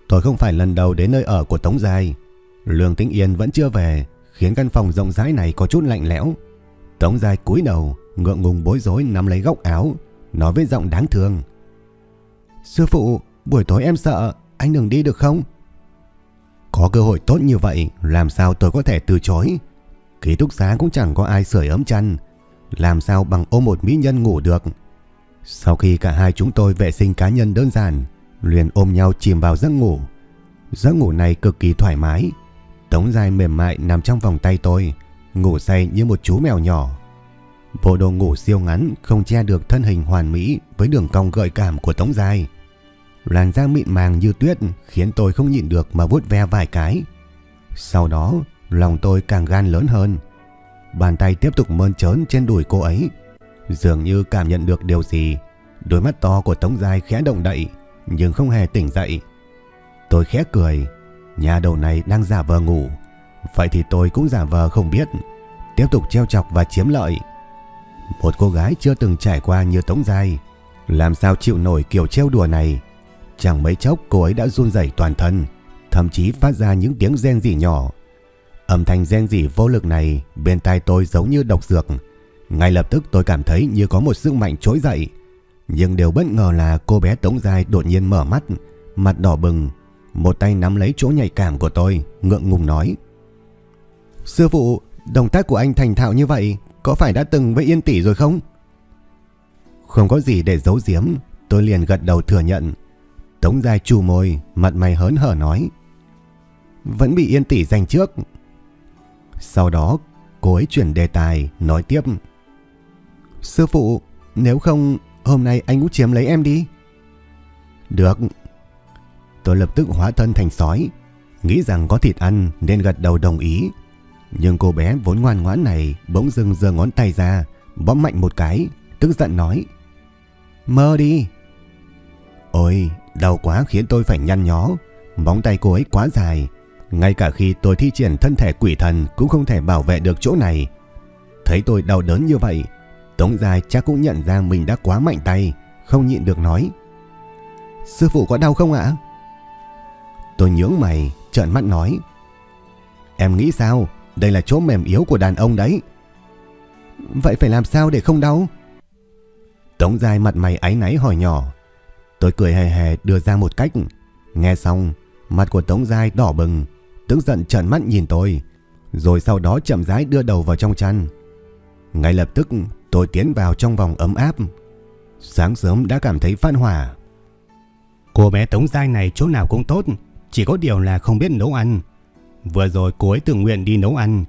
Tôi không phải lần đầu đến nơi ở của Tống Giai. Lương Tĩnh Yên vẫn chưa về, khiến căn phòng rộng rãi này có chút lạnh lẽo. Tống Giai cúi đầu, ngượng ngùng bối rối nắm lấy góc áo, nói với giọng đáng thương. Sư phụ, buổi tối em sợ, anh đừng đi được không? Có cơ hội tốt như vậy, làm sao tôi có thể từ chối? Ký túc xá cũng chẳng có ai sưởi ấm chăn, làm sao bằng ôm một mỹ nhân ngủ được. Sau khi cả hai chúng tôi vệ sinh cá nhân đơn giản, liền ôm nhau chìm vào giấc ngủ. Giấc ngủ này cực kỳ thoải mái. Tống dài mềm mại nằm trong vòng tay tôi, ngủ say như một chú mèo nhỏ. Bộ đồ ngủ siêu ngắn không che được thân hình hoàn mỹ với đường cong gợi cảm của Tống dài. Làn da mịn màng như tuyết khiến tôi không nhịn được mà vuốt ve vài cái. Sau đó, lòng tôi càng gan lớn hơn. Bàn tay tiếp tục mơn trớn trên đùi cô ấy. Dường như cảm nhận được điều gì. Đôi mắt to của Tống Giai khẽ động đậy, nhưng không hề tỉnh dậy. Tôi khẽ cười, nhà đầu này đang giả vờ ngủ. Vậy thì tôi cũng giả vờ không biết, tiếp tục treo chọc và chiếm lợi. Một cô gái chưa từng trải qua như Tống Giai, làm sao chịu nổi kiểu treo đùa này. Chẳng mấy chốc cô ấy đã run rẩy toàn thân, thậm chí phát ra những tiếng rên rỉ nhỏ. Âm thanh rên rỉ vô lực này bên tai tôi giống như độc dược. Ngay lập tức tôi cảm thấy như có một sức mạnh trỗi dậy. Nhưng điều bất ngờ là cô bé Tống Giai đột nhiên mở mắt, mặt đỏ bừng, một tay nắm lấy chỗ nhạy cảm của tôi, ngượng ngùng nói. Sư phụ, động tác của anh thành thạo như vậy, có phải đã từng với Yên Tỷ rồi không? Không có gì để giấu giếm, tôi liền gật đầu thừa nhận. Tống Giai chù môi, mặt mày hớn hở nói. Vẫn bị Yên Tỷ giành trước. Sau đó, cô ấy chuyển đề tài, nói tiếp. Sư phụ, nếu không, hôm nay anh cũng chiếm lấy em đi. Được. Tôi lập tức hóa thân thành sói, nghĩ rằng có thịt ăn nên gật đầu đồng ý. Nhưng cô bé vốn ngoan ngoãn này bỗng dưng giơ ngón tay ra, bóp mạnh một cái, tức giận nói. Mơ đi. Ôi, đau quá khiến tôi phải nhăn nhó. Móng tay cô ấy quá dài. Ngay cả khi tôi thi triển thân thể quỷ thần cũng không thể bảo vệ được chỗ này. Thấy tôi đau đớn như vậy, Tống Giai chắc cũng nhận ra mình đã quá mạnh tay, không nhịn được nói. Sư phụ có đau không ạ? Tôi nhướng mày, trợn mắt nói. Em nghĩ sao? Đây là chỗ mềm yếu của đàn ông đấy. Vậy phải làm sao để không đau? Tống Giai mặt mày áy náy hỏi nhỏ. Tôi cười hề hề đưa ra một cách. Nghe xong, mặt của Tống Giai đỏ bừng, tức giận trợn mắt nhìn tôi, rồi sau đó chậm rãi đưa đầu vào trong chăn. Ngay lập tức tôi tiến vào trong vòng ấm áp. Sáng sớm đã cảm thấy phan hỏa. Cô bé Tống Giai này chỗ nào cũng tốt, chỉ có điều là không biết nấu ăn. Vừa rồi cô ấy tự nguyện đi nấu ăn.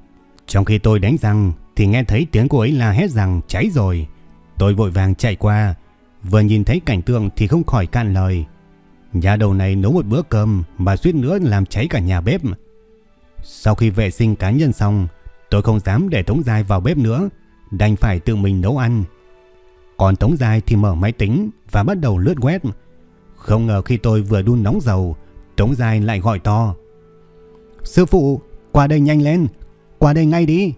Trong khi tôi đánh răng thì nghe thấy tiếng cô ấy la hét rằng cháy rồi. Tôi vội vàng chạy qua. Vừa nhìn thấy cảnh tượng thì không khỏi cạn lời. Nhà đầu này nấu một bữa cơm mà suýt nữa làm cháy cả nhà bếp. Sau khi vệ sinh cá nhân xong, tôi không dám để Tống Giai vào bếp nữa, đành phải tự mình nấu ăn. Còn Tống Giai thì mở máy tính và bắt đầu lướt web. Không ngờ khi tôi vừa đun nóng dầu, Tống Giai lại gọi to. Sư phụ, qua đây nhanh lên, qua đây ngay đi.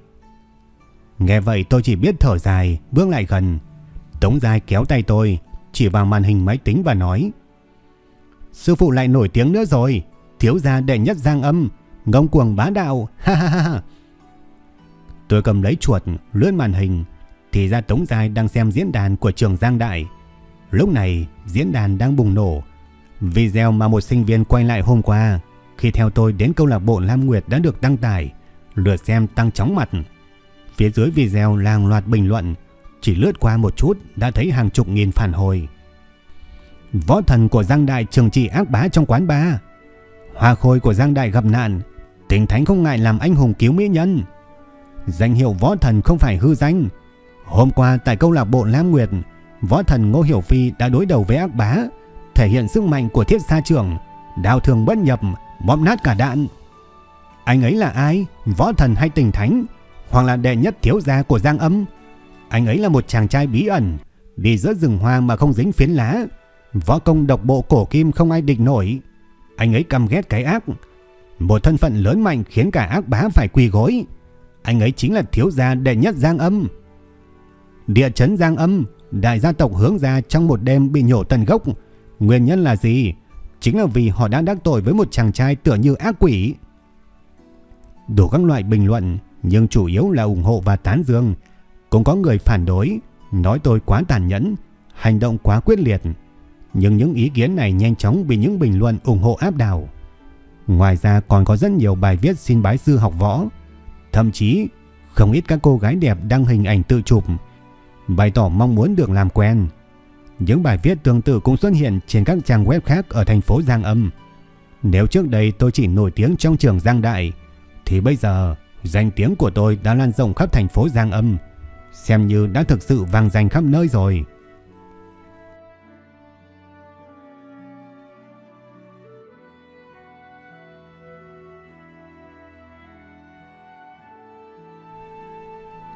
Nghe vậy tôi chỉ biết thở dài, bước lại gần. Tống Giai kéo tay tôi, chỉ vào màn hình máy tính và nói. Sư phụ lại nổi tiếng nữa rồi, thiếu gia đệ nhất giang âm, ngông cuồng bá đạo, ha ha ha. Tôi cầm lấy chuột, lướt màn hình, thì ra Tống Giai đang xem diễn đàn của trường Giang Đại. Lúc này, diễn đàn đang bùng nổ. Video mà một sinh viên quay lại hôm qua, khi theo tôi đến câu lạc bộ Lam Nguyệt đã được đăng tải, lượt xem tăng chóng mặt. Phía dưới video làng loạt bình luận, chỉ lướt qua một chút đã thấy hàng chục nghìn phản hồi. Võ thần của Giang Đại trường trị ác bá trong quán bar. Hoa khôi của Giang Đại gặp nạn, tình thánh không ngại làm anh hùng cứu mỹ nhân. Danh hiệu võ thần không phải hư danh. Hôm qua tại câu lạc bộ Lam Nguyệt, võ thần Ngô Hiểu Phi đã đối đầu với ác bá, thể hiện sức mạnh của thiết sa trưởng, đào thường bất nhập, bóp nát cả đạn. Anh ấy là ai? Võ thần hay tình thánh? Hoặc là đệ nhất thiếu gia của Giang Âm? Anh ấy là một chàng trai bí ẩn, đi giữa rừng hoa mà không dính phiến lá. Võ công độc bộ cổ kim không ai địch nổi. Anh ấy căm ghét cái ác. Một thân phận lớn mạnh khiến cả ác bá phải quỳ gối. Anh ấy chính là thiếu gia đệ nhất Giang Âm. Địa chấn Giang Âm, đại gia tộc hướng ra trong một đêm bị nhổ tận gốc. Nguyên nhân là gì? Chính là vì họ đã đắc tội với một chàng trai tựa như ác quỷ. Đủ các loại bình luận, nhưng chủ yếu là ủng hộ và tán dương. Cũng có người phản đối, nói tôi quá tàn nhẫn, hành động quá quyết liệt. Nhưng những ý kiến này nhanh chóng bị những bình luận ủng hộ áp đảo. Ngoài ra còn có rất nhiều bài viết xin bái sư học võ. Thậm chí không ít các cô gái đẹp đăng hình ảnh tự chụp, bày tỏ mong muốn được làm quen. Những bài viết tương tự cũng xuất hiện trên các trang web khác ở thành phố Giang Âm. Nếu trước đây tôi chỉ nổi tiếng trong trường Giang Đại, thì bây giờ danh tiếng của tôi đã lan rộng khắp thành phố Giang Âm, xem như đã thực sự vang danh khắp nơi rồi.